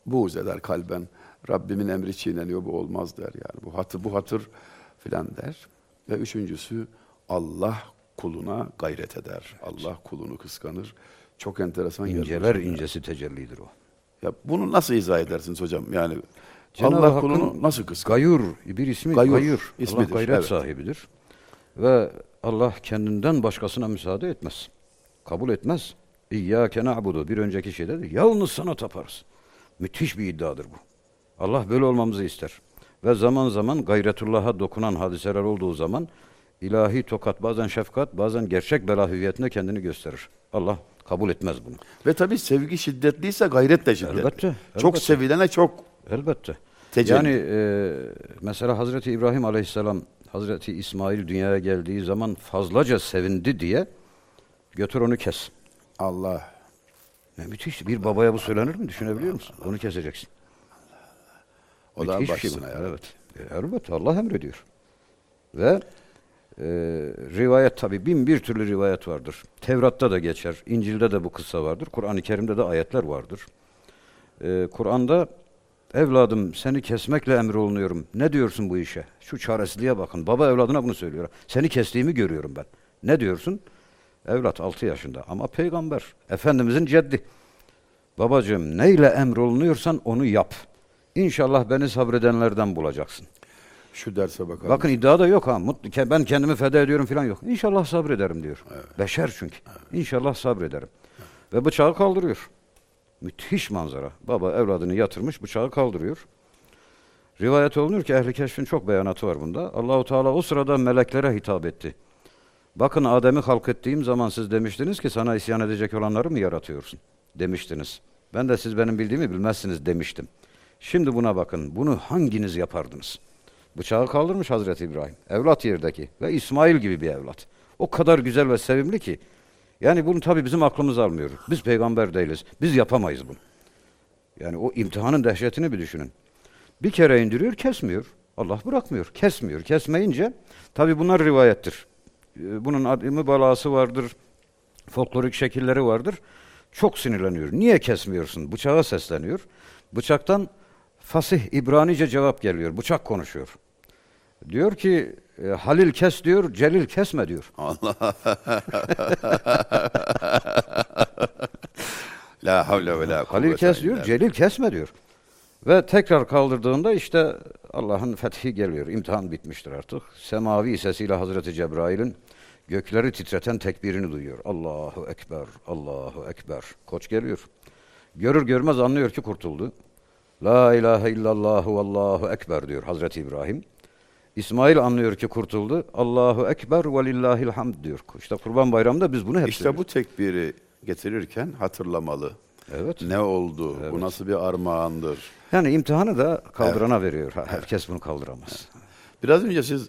buğz eder kalben. Rabbimin emri çiğneniyor bu olmaz der yani. Bu hatır bu hatır filan der. Ve üçüncüsü Allah kuluna gayret eder. Allah kulunu kıskanır. Çok enteresan İnceler hocam ya. incesi tecellidir o. Ya bunu nasıl izah edersiniz hocam? Yani Cenab-ı Allah Hakk'ın kulunu nasıl kıskanır? Gayur bir ismi Gayur Gayur. ismidir, Allah gayret evet. sahibidir. Ve Allah kendinden başkasına müsaade etmez. Kabul etmez. İyyâke na'budu bir önceki şeyde de yalnız sana taparız. Müthiş bir iddiadır bu. Allah böyle olmamızı ister. Ve zaman zaman gayretullah'a dokunan hadiseler olduğu zaman ilahi tokat bazen şefkat bazen gerçek bela hüviyetinde kendini gösterir. Allah kabul etmez bunu. Ve tabii sevgi şiddetliyse gayret de şiddetli. Elbette, Çok elbette. sevilene çok Elbette. Tecelli. Yani e, mesela Hazreti İbrahim Aleyhisselam Hazreti İsmail dünyaya geldiği zaman fazlaca sevindi diye götür onu kes. Allah. Ne müthiş. Bir babaya bu söylenir mi? Düşünebiliyor musun? Onu keseceksin. O da Müthiş bir şey başsına bu. Evet. E, elbette Allah emrediyor. Ve e, rivayet tabi bin bir türlü rivayet vardır. Tevrat'ta da geçer. İncil'de de bu kıssa vardır. Kur'an-ı Kerim'de de ayetler vardır. E, Kur'an'da evladım seni kesmekle emrolunuyorum. Ne diyorsun bu işe? Şu çaresizliğe bakın. Baba evladına bunu söylüyor. Seni kestiğimi görüyorum ben. Ne diyorsun? Evlat 6 yaşında ama peygamber. Efendimizin ceddi. Babacığım neyle emrolunuyorsan onu yap. İnşallah beni sabredenlerden bulacaksın. Şu derse bakalım. Bakın iddia da yok ha. Mutlu, ben kendimi feda ediyorum falan yok. İnşallah sabrederim diyor. Beşer çünkü. İnşallah sabrederim. Ve bıçağı kaldırıyor. Müthiş manzara. Baba evladını yatırmış bıçağı kaldırıyor. Rivayet olunuyor ki ehli keşfin çok beyanatı var bunda. Allahu Teala o sırada meleklere hitap etti. Bakın Adem'i halk ettiğim zaman siz demiştiniz ki sana isyan edecek olanları mı yaratıyorsun? Demiştiniz. Ben de siz benim bildiğimi bilmezsiniz demiştim. Şimdi buna bakın. Bunu hanginiz yapardınız? Bıçağı kaldırmış Hazreti İbrahim. Evlat yerdeki. Ve İsmail gibi bir evlat. O kadar güzel ve sevimli ki. Yani bunu tabii bizim aklımız almıyor. Biz peygamber değiliz. Biz yapamayız bunu. Yani o imtihanın dehşetini bir düşünün. Bir kere indiriyor, kesmiyor. Allah bırakmıyor, kesmiyor. Kesmeyince, tabi bunlar rivayettir. Ee, Bunun adımı balası vardır, folklorik şekilleri vardır. Çok sinirleniyor. Niye kesmiyorsun? Bıçağa sesleniyor. Bıçaktan fasih İbranice cevap geliyor. Bıçak konuşuyor. Diyor ki, e, Halil kes diyor, Celil kesme diyor. La havle ve la Halil kes diyor, Celil kesme diyor. Ve tekrar kaldırdığında işte Allah'ın fethi geliyor. İmtihan bitmiştir artık. Semavi sesiyle Hazreti Cebrail'in gökleri titreten tekbirini duyuyor. Allahu Ekber, Allahu Ekber. Koç geliyor. Görür görmez anlıyor ki kurtuldu. La ilahe illallah Allahu Ekber diyor Hazreti İbrahim. İsmail anlıyor ki kurtuldu. Allahu Ekber ve lillahil hamd diyor. İşte Kurban Bayramı'nda biz bunu hep İşte söylüyoruz. bu tekbiri getirirken hatırlamalı. Evet. Ne oldu? Bu nasıl bir armağandır? Yani imtihanı da kaldırana veriyor. Ha- Herkes bunu kaldıramaz. Biraz önce siz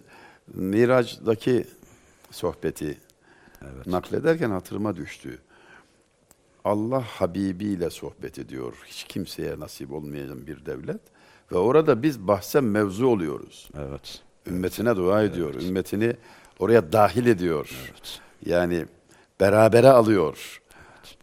Miraç'taki sohbeti naklederken hatırıma düştü. Allah Habibi ile sohbet ediyor. Hiç kimseye nasip olmayan bir devlet. Ve orada biz bahse mevzu oluyoruz. Evet. Ümmetine dua ediyor. Ümmetini oraya dahil ediyor. Yani berabere alıyor.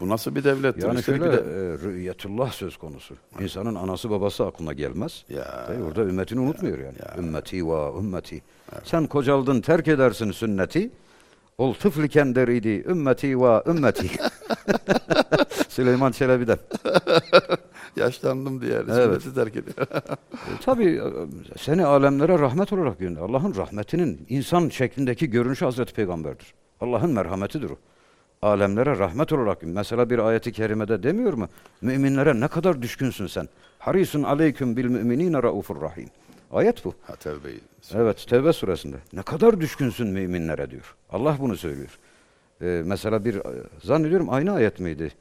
Bu nasıl bir devlet? Yani şöyle bir de- e, rü'yetullah söz konusu. İnsanın anası babası aklına gelmez. Ya. Değil, orada ümmetini unutmuyor yani. Ümmeti ve ümmeti. Sen kocaldın terk edersin sünneti. Ol tıfliken deriydi ümmeti ve ümmeti. Süleyman Çelebi'den. yaşlandım diye Evet. sünneti terk ediyor. E, Tabii e, seni alemlere rahmet olarak gönder. Allah'ın rahmetinin insan şeklindeki görünüşü Hazreti Peygamber'dir. Allah'ın merhametidir o. Alemlere rahmet olarak. Mesela bir ayeti kerimede demiyor mu? Müminlere ne kadar düşkünsün sen. Harisun aleyküm bil müminine raufur rahim. Ayet bu. ha tevbeyi. Evet Tevbe suresinde. Ne kadar düşkünsün müminlere diyor. Allah bunu söylüyor. Ee, mesela bir zannediyorum aynı ayet miydi?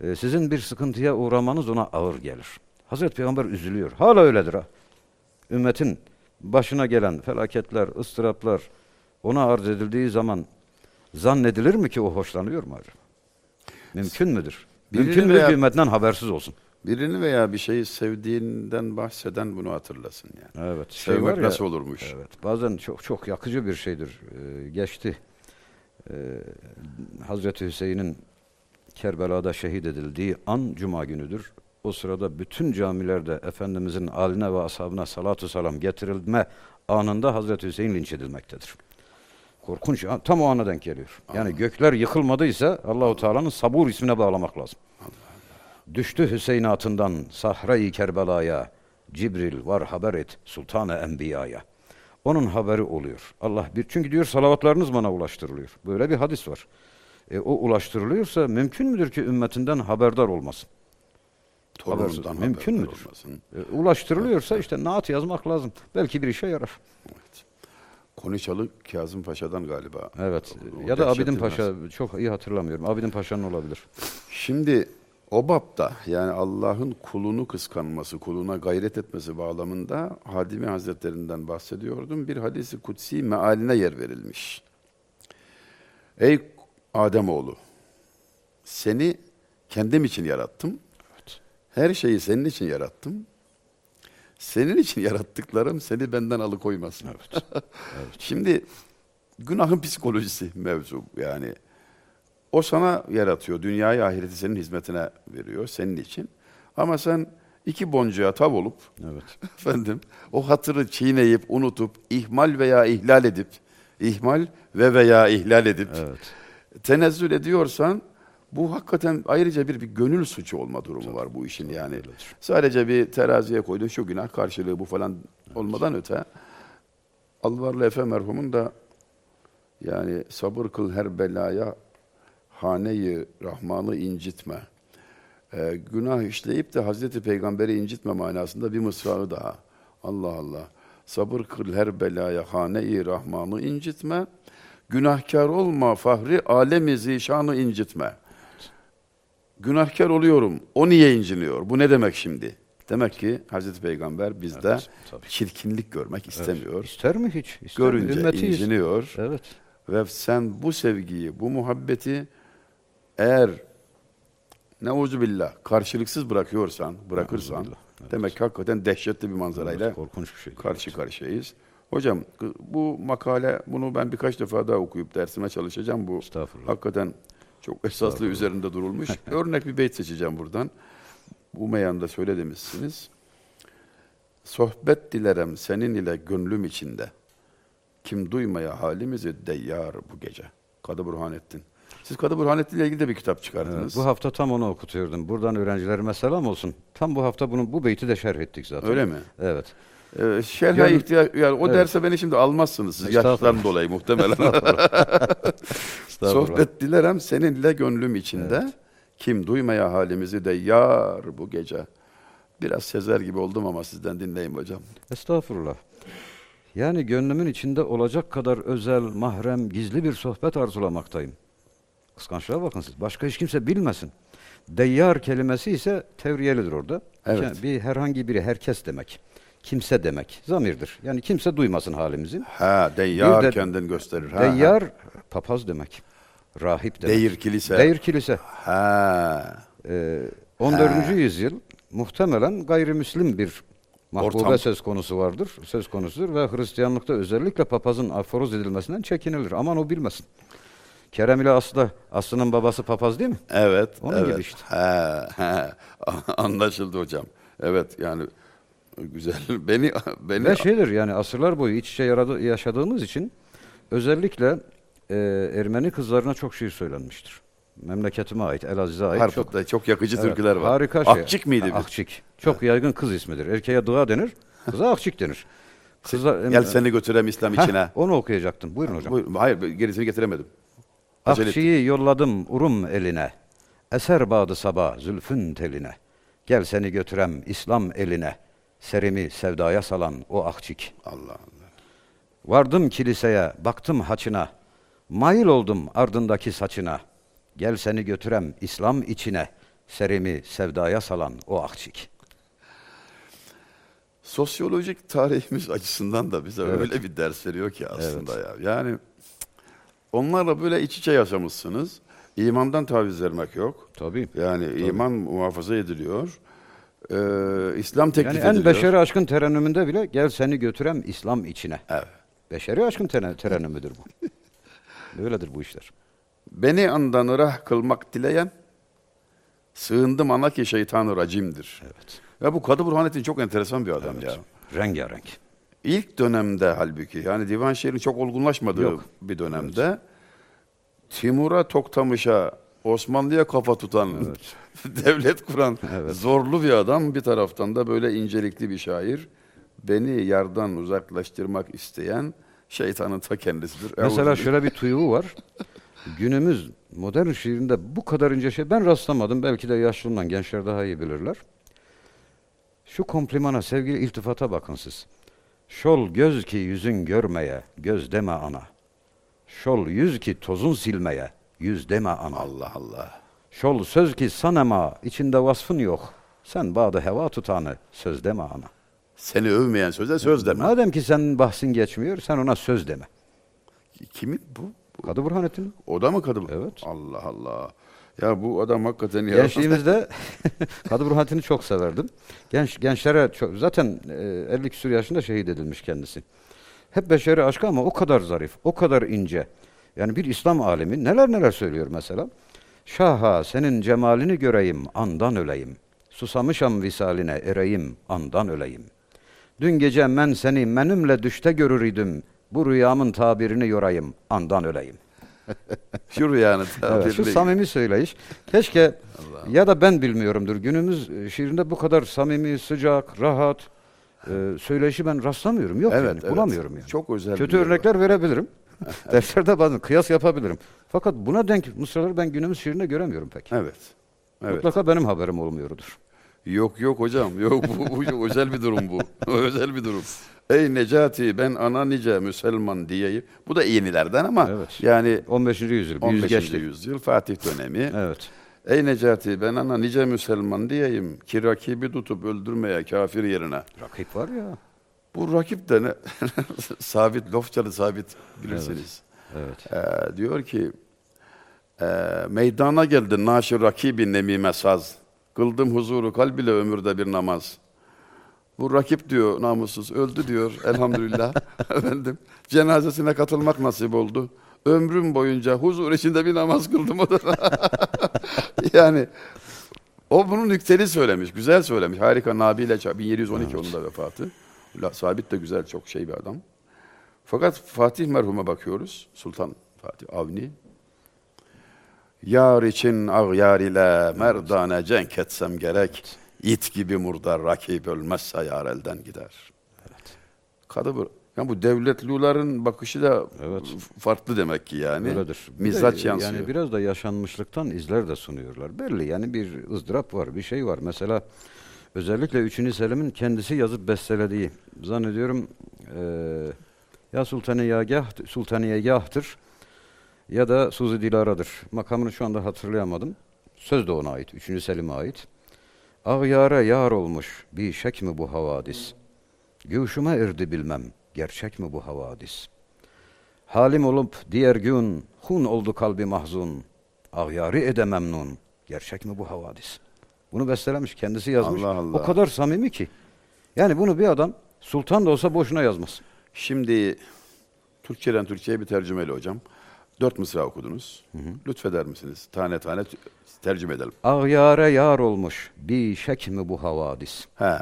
Ee, sizin bir sıkıntıya uğramanız ona ağır gelir. Hazreti Peygamber üzülüyor. Hala öyledir ha. Ümmetin başına gelen felaketler, ıstıraplar ona arz edildiği zaman zannedilir mi ki o hoşlanıyor mu acaba? Mümkün müdür? Mümkün müdür veya- ki ümmetinden habersiz olsun? Birini veya bir şeyi sevdiğinden bahseden bunu hatırlasın yani. Evet. şey Sevmek var ya- nasıl olurmuş? Evet. Bazen çok çok yakıcı bir şeydir. Ee, geçti. Ee, Hazreti Hüseyin'in Kerbela'da şehit edildiği an cuma günüdür. O sırada bütün camilerde Efendimizin aline ve ashabına salatu selam getirilme anında Hazreti Hüseyin linç edilmektedir. Korkunç. Tam o ana denk geliyor. Yani gökler yıkılmadıysa Allahu Teala'nın sabur ismine bağlamak lazım. Düştü Hüseyin atından Sahra-i Kerbela'ya. Cibril var haber et Sultan-ı Enbiya'ya. Onun haberi oluyor. Allah bir çünkü diyor salavatlarınız bana ulaştırılıyor. Böyle bir hadis var. E, o ulaştırılıyorsa mümkün müdür ki ümmetinden haberdar olmasın? Habersiz. Mümkün haberdar müdür? olmasın. E, ulaştırılıyorsa işte naat yazmak lazım. Belki bir işe yarar. Konuşalı Kazım Paşa'dan galiba. Evet. O ya da Abidin Paşa çok iyi hatırlamıyorum. Abidin Paşa'nın olabilir. Şimdi o bapta yani Allah'ın kulunu kıskanması, kuluna gayret etmesi bağlamında Hadimi Hazretlerinden bahsediyordum. Bir hadisi kutsi mealine yer verilmiş. Ey Ademoğlu, seni kendim için yarattım. Her şeyi senin için yarattım. Senin için yarattıklarım seni benden alıkoymasın. Şimdi günahın psikolojisi mevzu yani. O sana yaratıyor. Dünyayı ahireti senin hizmetine veriyor senin için. Ama sen iki boncuğa tav olup Evet. efendim o hatırı çiğneyip unutup ihmal veya ihlal edip ihmal ve veya ihlal edip Evet. tenezzül ediyorsan bu hakikaten ayrıca bir, bir gönül suçu olma durumu var bu işin yani. Sadece bir teraziye koydun şu günah karşılığı bu falan olmadan öte Alvarlı Efe merhumun da yani sabır kıl her belaya haneyi Rahman'ı incitme. Ee, günah işleyip de Hazreti Peygamber'i incitme manasında bir mısrağı daha. Allah Allah. Sabır kıl her belaya haneyi Rahman'ı incitme. Günahkar olma fahri alemi zişanı incitme. Günahkar oluyorum. O niye inciniyor? Bu ne demek şimdi? Demek ki Hazreti Peygamber bizde Evet, tabii. çirkinlik görmek istemiyor. İster mi hiç? İster? Görünce inciniyor. Evet. Ve sen bu sevgiyi, bu muhabbeti eğer neuzu billah karşılıksız bırakıyorsan, bırakırsan Neuzubillah, evet. demek ki hakikaten dehşetli bir manzarayla Korkunç bir şey. karşı karşıyayız. Hocam bu makale bunu ben birkaç defa daha okuyup dersime çalışacağım. Bu Estağfurullah. hakikaten çok esaslı üzerinde durulmuş. Örnek bir beyt seçeceğim buradan. Bu meyanda söyle demişsiniz. Sohbet dilerem senin ile gönlüm içinde. Kim duymaya halimizi deyyar bu gece. Kadı Burhanettin. Siz Kadı Burhanettin ile ilgili de bir kitap çıkardınız. bu hafta tam onu okutuyordum. Buradan öğrencilerime selam olsun. Tam bu hafta bunu bu beyti de şerh ettik zaten. Öyle mi? Evet. Ee, şerhe Yani- ihtiyaç, yani o Evet. derse beni şimdi almazsınız siz Estağfurullah. yaştan dolayı muhtemelen. Estağfurullah. Sohbet dilerim seninle gönlüm içinde. Kim duymaya halimizi de yar bu gece. Biraz Sezer gibi oldum ama sizden dinleyeyim hocam. Estağfurullah. Yani gönlümün içinde olacak kadar özel, mahrem, gizli bir sohbet arzulamaktayım. Kıskançlığa bakın siz. Başka hiç kimse bilmesin. Deyyar kelimesi ise tevriyelidir orada. Evet. Yani bir herhangi biri, herkes demek. Kimse demek. Zamirdir. Yani kimse duymasın halimizi. Ha deyyar Bir de- kendini gösterir. Ha, Deyyar, papaz demek. Rahip ha. demek. Deyir kilise. Deyir kilise. Ha. Ee, 14. yüzyıl muhtemelen gayrimüslim bir mahbube Ortam. söz konusu vardır, söz konusudur ve Hristiyanlıkta özellikle papazın aforoz edilmesinden çekinilir. Aman o bilmesin. Kerem ile Aslı, Aslı'nın babası papaz değil mi? Evet. Onun evet. gibi işte. He, he. Anlaşıldı hocam. Evet yani güzel. Beni beni Ve şeydir yani asırlar boyu iç içe yaradı, yaşadığımız için özellikle e, Ermeni kızlarına çok şiir söylenmiştir. Memleketime ait, Elaziz'e ait çok Harput'ta çok, yakıcı Evet, türküler var. Harika şey. Akçık mıydı? bir? Akçık. Çok yaygın kız ismidir. Erkeğe dığa denir, kıza akçık denir. Kıza, Gel seni götürem İslam Heh, içine. onu okuyacaktım. Buyurun hocam. Buyur, hayır gerisini getiremedim. Akçiyi yolladım urum eline. Eser bağdı sabah zülfün teline. Gel seni götürem İslam eline. Serimi sevdaya salan o akçik. Allah Allah. Vardım kiliseye, baktım haçına. Mail oldum ardındaki saçına. Gel seni götürem İslam içine. Serimi sevdaya salan o akçik. Sosyolojik tarihimiz açısından da bize Evet. öyle bir ders veriyor ki aslında ya. Yani onlarla böyle iç içe yaşamışsınız. İmandan taviz vermek yok. Tabii. Yani iman muhafaza ediliyor. Ee, İslam teklif Yani en ediliyor. beşeri aşkın terennümünde bile gel seni götürem İslam içine. Evet. Beşeri aşkın teren- terennümüdür bu. Böyledir bu işler. Beni andan ırah kılmak dileyen sığındım ana ki şeytan racimdir. Evet. Ya bu Kadı Burhanettin çok enteresan bir adam ya. Rengarenk. İlk dönemde halbuki yani divan şiirin çok olgunlaşmadığı Yok. bir dönemde Timur'a Toktamış'a Osmanlı'ya kafa tutan, devlet kuran zorlu bir adam bir taraftan da böyle incelikli bir şair. Beni yardan uzaklaştırmak isteyen şeytanın ta kendisidir. Mesela şöyle bir tuyuğu var. Günümüz modern şiirinde bu kadar ince şey ben rastlamadım. Belki de yaşlımdan gençler daha iyi bilirler. Şu komplimana sevgili iltifata bakın siz. Şol göz ki yüzün görmeye, göz deme ana. Şol yüz ki tozun silmeye, yüz deme ana. Allah Allah. Şol söz ki sanema, içinde vasfın yok. Sen bağda heva tutanı, söz deme ana. Seni övmeyen söze söz deme. Madem ki senin bahsin geçmiyor, sen ona söz deme. Kimin bu? Kadı Burhanettin. O da mı Kadı Evet. Allah Allah. Ya bu adam hakikaten ya. Gençliğimizde Kadı Burhanettin'i çok severdim. Genç gençlere çok, zaten e, 50 küsur yaşında şehit edilmiş kendisi. Hep beşeri aşkı ama o kadar zarif, o kadar ince. Yani bir İslam alemi neler neler söylüyor mesela. Şaha senin cemalini göreyim, andan öleyim. Susamışam visaline ereyim, andan öleyim. Dün gece ben seni menümle düşte görür idim. Bu rüyamın tabirini yorayım, andan öleyim. Şu rüyanı Evet, şu samimi söyleyiş. Keşke ya da ben bilmiyorumdur. Günümüz e, şiirinde bu kadar samimi, sıcak, rahat e, söyleyişi ben rastlamıyorum. Yok Evet, yani. evet. Bulamıyorum yani. Çok özel Kötü örnekler verebilirim. Derslerde bazen kıyas yapabilirim. Fakat buna denk mısraları ben günümüz şiirinde göremiyorum pek. Evet. Evet. Mutlaka benim haberim olmuyordur. Yok yok hocam. Yok bu, bu özel bir durum bu. özel bir durum. Ey Necati ben ana nice Müslüman diyeyim. Bu da yenilerden ama Evet. yani 15. yüzyıl, bir yüz 15. geçti. yüzyıl Fatih dönemi. Evet. Ey Necati ben ana nice Müslüman diyeyim ki rakibi tutup öldürmeye kafir yerine. Rakip var ya. Bu rakip de ne? sabit, Lofçalı sabit bilirsiniz. Evet. Ee, diyor ki e, meydana geldi naşir rakibi nemime saz. Kıldım huzuru kalb ile ömürde bir namaz. Bu rakip diyor namussuz öldü diyor elhamdülillah efendim. Cenazesine katılmak nasip oldu. Ömrüm boyunca huzur içinde bir namaz kıldım o da. yani o bunun nükteli söylemiş, güzel söylemiş. Harika Nabile Ça- 1712 onun da vefatı. Sabit de güzel, çok şey bir adam. Fakat Fatih merhuma bakıyoruz. Sultan Fatih Avni. Yar için ağyar ile merdane cenk etsem gerek. İt gibi murdar rakip ölmezse yar elden gider. Kadı bu. Yani bu devletluların bakışı da Evet. farklı demek ki yani. Öyledir. Mizaç de, yansıyor. Yani biraz da yaşanmışlıktan izler de sunuyorlar. Belli yani bir ızdırap var, bir şey var. Mesela özellikle 3. Selim'in kendisi yazıp bestelediği zannediyorum eee ya Sultaniyagah, Sultaniyagah'tır ya da Suzi Dilara'dır. Makamını şu anda hatırlayamadım. Söz de ona ait, 3. Selim'e ait. Ağyara yar olmuş, bir şek mi bu havadis? Güşüme erdi bilmem, gerçek mi bu havadis? Halim olup diğer gün hun oldu kalbi mahzun. Ağyarı ede memnun. Gerçek mi bu havadis? Bunu bestelemiş, kendisi yazmış. Allah Allah. O kadar samimi ki. Yani bunu bir adam sultan da olsa boşuna yazmaz. Şimdi Türkçeden Türkçe'ye bir tercümeli hocam. Dört mısra okudunuz. Lütfeder misiniz? Tane tane tercüme edelim. Ağyare yar olmuş, bir şek mi bu havadis? He.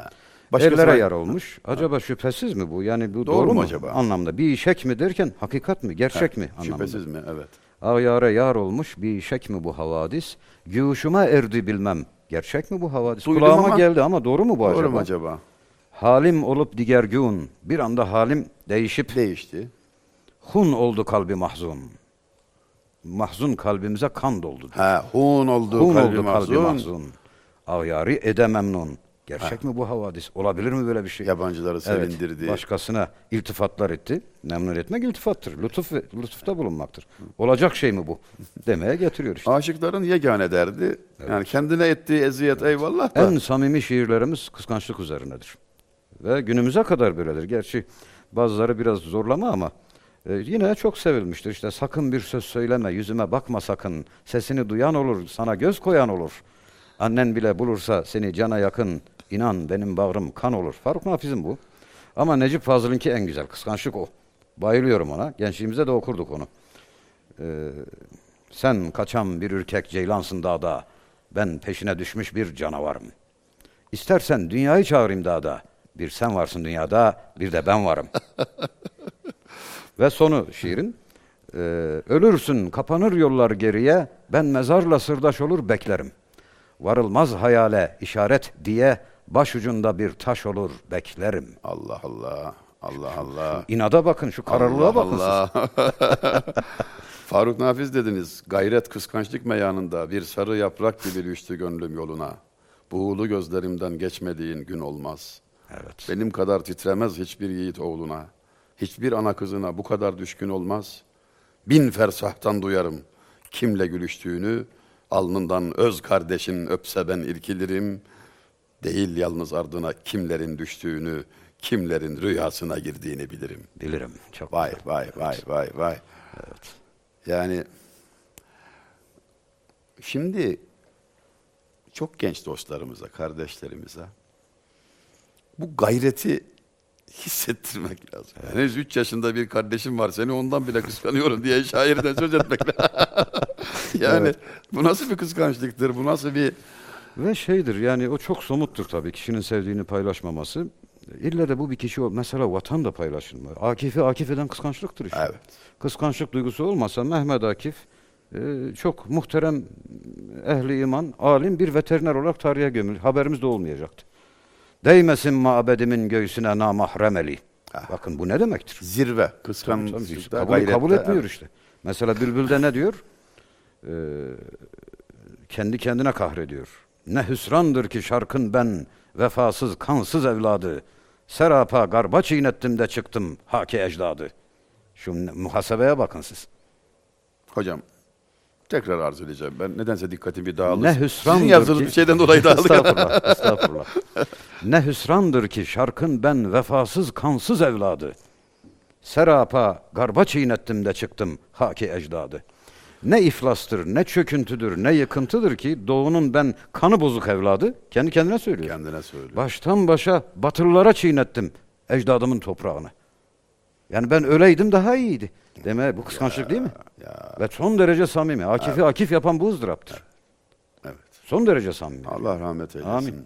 Ellere say- yar olmuş. Acaba şüphesiz mi bu? Yani bu Doğru doğru, mu acaba? Anlamda. Bir şek mi derken hakikat mi, gerçek mi anlamında? Şüphesiz mi? Evet. Ağyare yar olmuş, bir şek mi bu havadis? Güşüme erdi bilmem. Gerçek mi bu havadis? Duydum Kulağıma ama- geldi ama doğru mu bu Doğru acaba? mu acaba? Halim olup diğer gün, bir anda halim değişip Değişti. hun oldu kalbi mahzun. Mahzun kalbimize kan doldu. He, hun oldu Hun kalbi oldu mahzun. kalbi mahzun. Ağyari ede memnun. Gerçek mi bu havadis? Olabilir mi böyle bir şey? Yabancıları Evet, sevindirdi. başkasına iltifatlar etti. Memnun etmek iltifattır. Lütuf ve, lütufta bulunmaktır. Olacak şey mi bu? Demeye getiriyor işte. Aşıkların yegane derdi. Yani kendine ettiği eziyet eyvallah da. En samimi şiirlerimiz kıskançlık üzerinedir. Ve günümüze kadar böyledir. Gerçi bazıları biraz zorlama ama e, yine çok sevilmiştir. İşte sakın bir söz söyleme, yüzüme bakma sakın. Sesini duyan olur, sana göz koyan olur. Annen bile bulursa seni cana yakın, inan benim bağrım kan olur. Faruk Nafiz'in bu. Ama Necip Fazıl'ınki en güzel, kıskançlık o. Bayılıyorum ona. Gençliğimizde de okurduk onu. Ee, sen kaçan bir ürkek ceylansın dağda, ben peşine düşmüş bir canavarım. İstersen dünyayı çağırayım dağda, bir sen varsın dünyada, bir de ben varım. Ve sonu şiirin, e, ölürsün kapanır yollar geriye, ben mezarla sırdaş olur beklerim. Varılmaz hayale işaret diye, başucunda bir taş olur beklerim. Allah Allah. Allah Allah. İnada bakın, şu kararlılığa Allah bakın. Allah. Faruk Nafiz dediniz. Gayret kıskançlık meyanında bir sarı yaprak gibi düştü gönlüm yoluna. Buğulu gözlerimden geçmediğin gün olmaz. Evet. Benim kadar titremez hiçbir yiğit oğluna. Hiçbir ana kızına bu kadar düşkün olmaz. Bin fersahtan duyarım kimle gülüştüğünü. Alnından öz kardeşin öpse ben irkilirim. Değil yalnız ardına kimlerin düştüğünü, kimlerin rüyasına girdiğini bilirim. Bilirim. Çok Vay güzel. vay vay vay vay. Yani şimdi çok genç dostlarımıza, kardeşlerimize bu gayreti hissettirmek lazım. Yani henüz 3 yaşında bir kardeşim var seni ondan bile kıskanıyorum diye şairden söz etmek lazım. yani bu nasıl bir kıskançlıktır? Bu nasıl bir Ve şeydir yani o çok somuttur tabii kişinin sevdiğini paylaşmaması. İlle de bu bir kişi. Mesela vatan da paylaşılmıyor. Akif'i Akif eden kıskançlıktır işte. Evet. Kıskançlık duygusu olmasa Mehmet Akif e, çok muhterem ehli iman, alim bir veteriner olarak tarihe gömülür. Haberimiz de olmayacaktı. Değmesin mabedimin göğsüne namahremeli. Bakın bu ne demektir? zirve, kıskançlıkta, tabii. kabul, kabul etmiyor evet. işte. Mesela Bülbül'de ne diyor? Ee, kendi kendine kahrediyor. Ne hüsrandır ki şarkın ben vefasız kansız evladı. Serapa garba çiğnettim de çıktım haki ecdadı. Şu muhasebeye bakın siz. Hocam tekrar arz edeceğim. Ben nedense dikkatim bir dağıldı. Ne hüsrandır Sizin yazdığınız ki... bir şeyden dolayı dağıldı. estağfurullah, estağfurullah. ne hüsrandır ki şarkın ben vefasız kansız evladı. Serapa garba çiğnettim de çıktım haki ecdadı. Ne iflastır, ne çöküntüdür, ne yıkıntıdır ki doğunun ben kanı bozuk evladı. Kendi kendine söylüyor. Kendine söylüyor. Baştan başa batırlara çiğnettim ecdadımın toprağını. Yani ben öleydim daha iyiydi. Deme bu kıskançlık değil mi? Ya, Ve son derece samimi. Akif'i Akif yapan bu ızdıraptır. evet. Son derece samimi. Allah rahmet eylesin. Amin.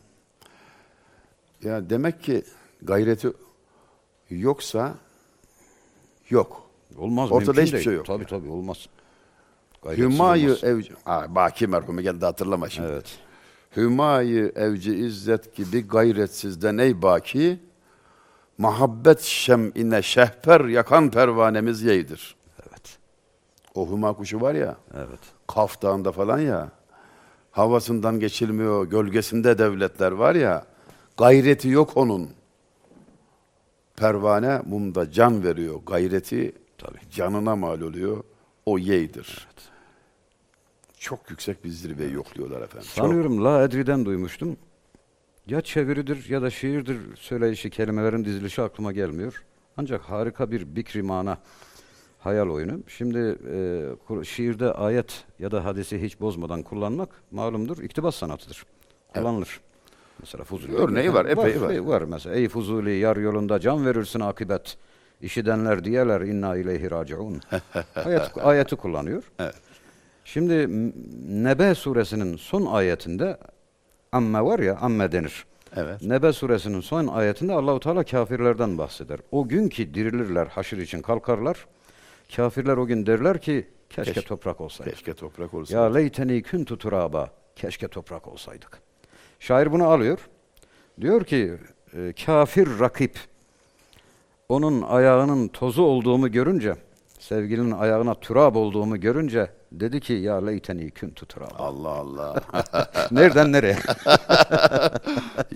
Ya demek ki gayreti yoksa yok. Olmaz Ortada hiçbir değil. şey yok Tabii tabii olmaz. Gayretsiz Hümayı olmaz. evci... Baki merhumu geldi hatırlama şimdi. Evet. Hümayı evci izzet gibi gayretsizden ey baki, muhabbet şem'ine şehper yakan pervanemiz yeydir. Evet. O hüma kuşu var ya, Evet. Kaf Dağı'nda falan ya, havasından geçilmiyor, gölgesinde devletler var ya, gayreti yok onun. Pervane mumda can veriyor, gayreti Tabii. canına mal oluyor, o yeydir. Çok yüksek bir zirveyi yokluyorlar efendim. Çok. Sanıyorum La Edri'den duymuştum. Ya çeviridir ya da şiirdir söyleyişi, kelimelerin dizilişi aklıma gelmiyor. Ancak harika bir bikri mana hayal oyunu. Şimdi e, şiirde ayet ya da hadisi hiç bozmadan kullanmak malumdur, iktibas sanatıdır. Kullanılır. Mesela Fuzuli. Örneği var, epey var. Var mesela. Ey Fuzuli yar yolunda can verirsin akıbet. İşidenler diyeler inna ileyhi raciun. Ayet, ayeti kullanıyor. Evet. Şimdi Nebe suresinin son ayetinde amme var ya amme denir. Evet. Nebe suresinin son ayetinde Allahu Teala kafirlerden bahseder. O gün ki dirilirler, haşir için kalkarlar. Kafirler o gün derler ki keşke, Keşke- toprak olsaydık. Keşke toprak olsa. Ya leyteni kuntu turaba. Keşke toprak olsaydık. Şair bunu alıyor. Diyor ki e, kafir rakip onun ayağının tozu olduğumu görünce sevgilinin ayağına turab olduğumu görünce dedi ki ya leyteni kuntu turaba. Allah Allah. Nereden nereye?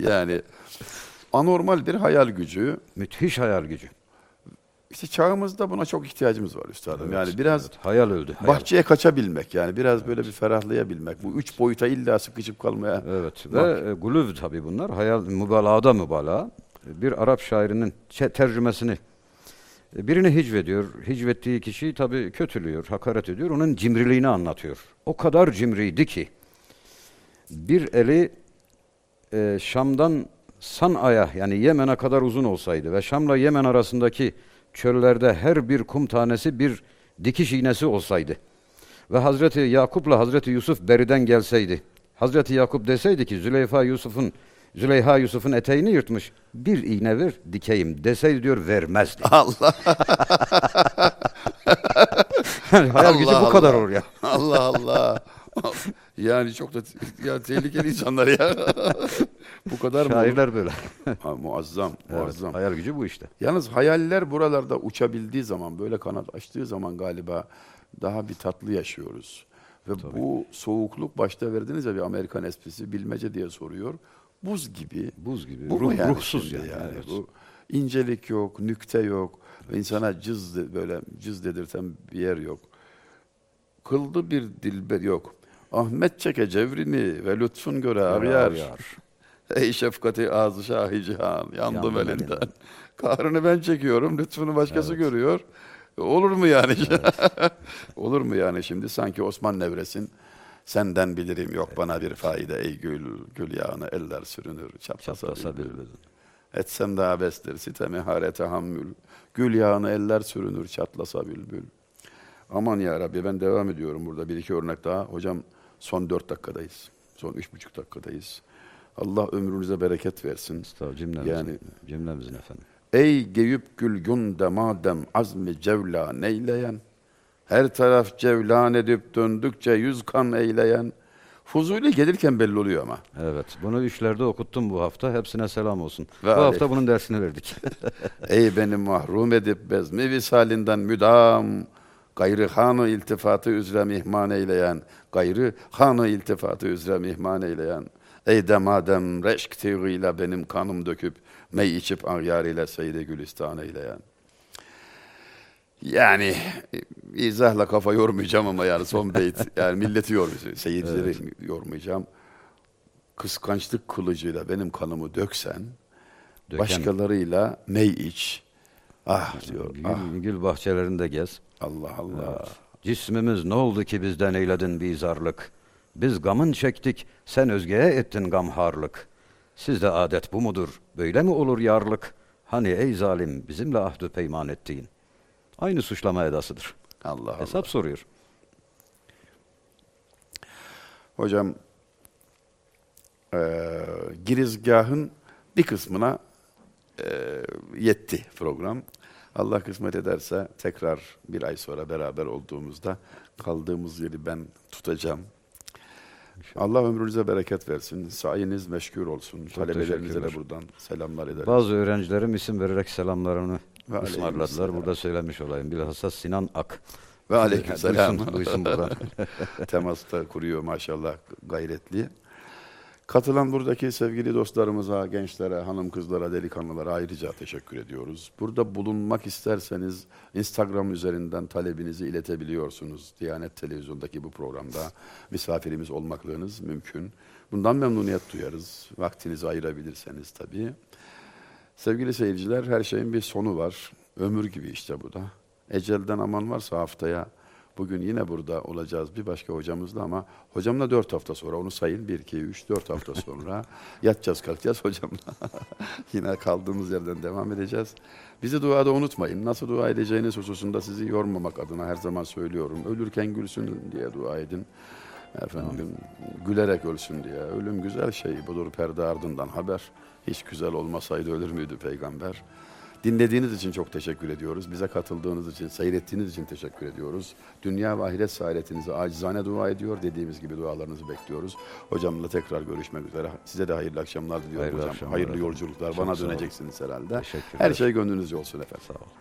yani anormal bir hayal gücü. Müthiş hayal gücü. İşte çağımızda buna çok ihtiyacımız var üstadım. Evet, yani biraz evet. hayal öldü. Hayal. bahçeye kaçabilmek yani biraz böyle bir ferahlayabilmek. Bu üç boyuta illa sıkışıp kalmaya. Evet ve e, guluv tabi bunlar. Hayal mübalağada mübalağa. Bir Arap şairinin tercümesini birini hicvediyor. Hicvettiği kişiyi tabi kötülüyor, hakaret ediyor. Onun cimriliğini anlatıyor. O kadar cimriydi ki bir eli e, Şam'dan San'a'ya yani Yemen'e kadar uzun olsaydı ve Şam'la Yemen arasındaki çöllerde her bir kum tanesi bir dikiş iğnesi olsaydı ve Hazreti Yakup'la Hazreti Yusuf beriden gelseydi Hazreti Yakup deseydi ki Züleyha Yusuf'un Züleyha Yusuf'un eteğini yırtmış bir iğne ver dikeyim deseydi diyor vermezdi. Allah Yani hayal gücü bu Allah kadar Allah. olur ya. Allah Allah. yani çok da ya tehlikeli insanlar ya. bu kadar mı? olur? Şairler böyle. Ha, muazzam, Evet, muazzam. hayal gücü bu işte. Yalnız hayaller buralarda uçabildiği zaman, böyle kanat açtığı zaman galiba daha bir tatlı yaşıyoruz. Ve bu soğukluk başta verdiniz ya bir Amerikan esprisi bilmece diye soruyor. Buz gibi. Buz gibi. Bu ruh, yani ruhsuz şimdi yani. evet. Bu incelik yok, nükte yok. Ve insana cız de- böyle cız dedirten bir yer yok. Kıldı bir dilber yok. Ahmet çeke cevrini ve lütfun göre arayar. Yar. Ey şefkati ağzı şahi cihan, yandım, Yandım elinden. elinden. Kahrını ben çekiyorum, lütfunu başkası görüyor. Olur mu yani? Olur mu yani şimdi sanki Osman Nevres'in senden bilirim yok bana bir faide ey gül, gül yağını eller sürünür çatlasa, Çatlasa bülbül. bülbül. Etsem daha bestir sitemi hare tahammül. Gül yağını eller sürünür çatlasa bülbül. Aman ya Rabbi ben devam ediyorum burada bir iki örnek daha. Hocam son dört dakikadayız. Son üç buçuk dakikadayız. Allah ömrünüze bereket versin. Estağfurullah cümlemizin, Yani- cümlemizin efendim. Ey geyüp gülgünde madem azmi cevla neyleyen, her taraf cevlan edip döndükçe yüz kan eyleyen, Fuzuli gelirken belli oluyor ama. Evet, bunu üçlerde okuttum bu hafta. Hepsine selam olsun. Ve bu hafta bunun dersini verdik. Ey beni mahrum edip bezmi visalinden müdam, gayrı hanı iltifatı üzere mihman eyleyen, gayrı hanı iltifatı üzere mihman eyleyen, ey demadem reşk tığıyla benim kanım döküp, mey içip aryar ile seyde gülistan eyleyen. Yani izahla kafa yormayacağım ama yani son beyt, yani milleti yormayacağım, seyircileri yormayacağım. Kıskançlık kılıcıyla benim kanımı döksen, Döken- başkalarıyla mey iç. Ah diyor. Gül, Ah, gül bahçelerinde gez. Allah Allah. Cismimiz ne oldu ki bizden eyledin bizarlık? Biz gamın çektik, sen özgeye ettin gamharlık. Sizde adet bu mudur? Böyle mi olur yarlık? Hani ey zalim bizimle ahdü peyman ettiğin. Aynı suçlama edasıdır. Allah Allah. Hesap soruyor. Hocam eee girizgahın bir kısmına eee, yetti program. Allah kısmet ederse tekrar bir ay sonra beraber olduğumuzda kaldığımız yeri ben tutacağım. Allah ömrünüze bereket versin. Sayeniz meşgul olsun. Talebelerinize de buradan selamlar ederim. Bazı öğrencilerim isim vererek selamlarını Ve ısmarladılar. Burada söylemiş olayım. Bilhassa Sinan Ak. Ve aleykümselam. Duysun, duysun buradan. Temasta kuruyor maşallah gayretli. Katılan buradaki sevgili dostlarımıza, gençlere, hanım kızlara, delikanlılara ayrıca teşekkür ediyoruz. Burada bulunmak isterseniz Instagram üzerinden talebinizi iletebiliyorsunuz. Diyanet Televizyon'daki bu programda misafirimiz olmaklığınız mümkün. Bundan memnuniyet duyarız. Vaktinizi ayırabilirseniz tabii. Sevgili seyirciler her şeyin bir sonu var. Ömür gibi işte bu da. Ecelden aman varsa haftaya Bugün yine burada olacağız bir başka hocamızla ama hocamla dört hafta sonra onu sayın. Bir, iki, üç, dört hafta sonra yatacağız kalkacağız hocamla. yine kaldığımız yerden devam edeceğiz. Bizi duada unutmayın. Nasıl dua edeceğiniz hususunda sizi yormamak adına her zaman söylüyorum. Ölürken gülsün diye dua edin. Efendim gülerek ölsün diye. Ölüm güzel şey budur perde ardından haber. Hiç güzel olmasaydı ölür müydü peygamber? Dinlediğiniz için çok teşekkür ediyoruz. Bize katıldığınız için, seyrettiğiniz için teşekkür ediyoruz. Dünya ve ahiret saadetinizi acizane dua ediyor. Dediğimiz gibi dualarınızı bekliyoruz. Hocamla tekrar görüşmek üzere. Size de hayırlı akşamlar diliyorum hayırlı hocam. Akşamlar hayırlı efendim. yolculuklar. Çok Bana döneceksiniz herhalde. Her şey gönlünüzce olsun efendim. Sağ olun.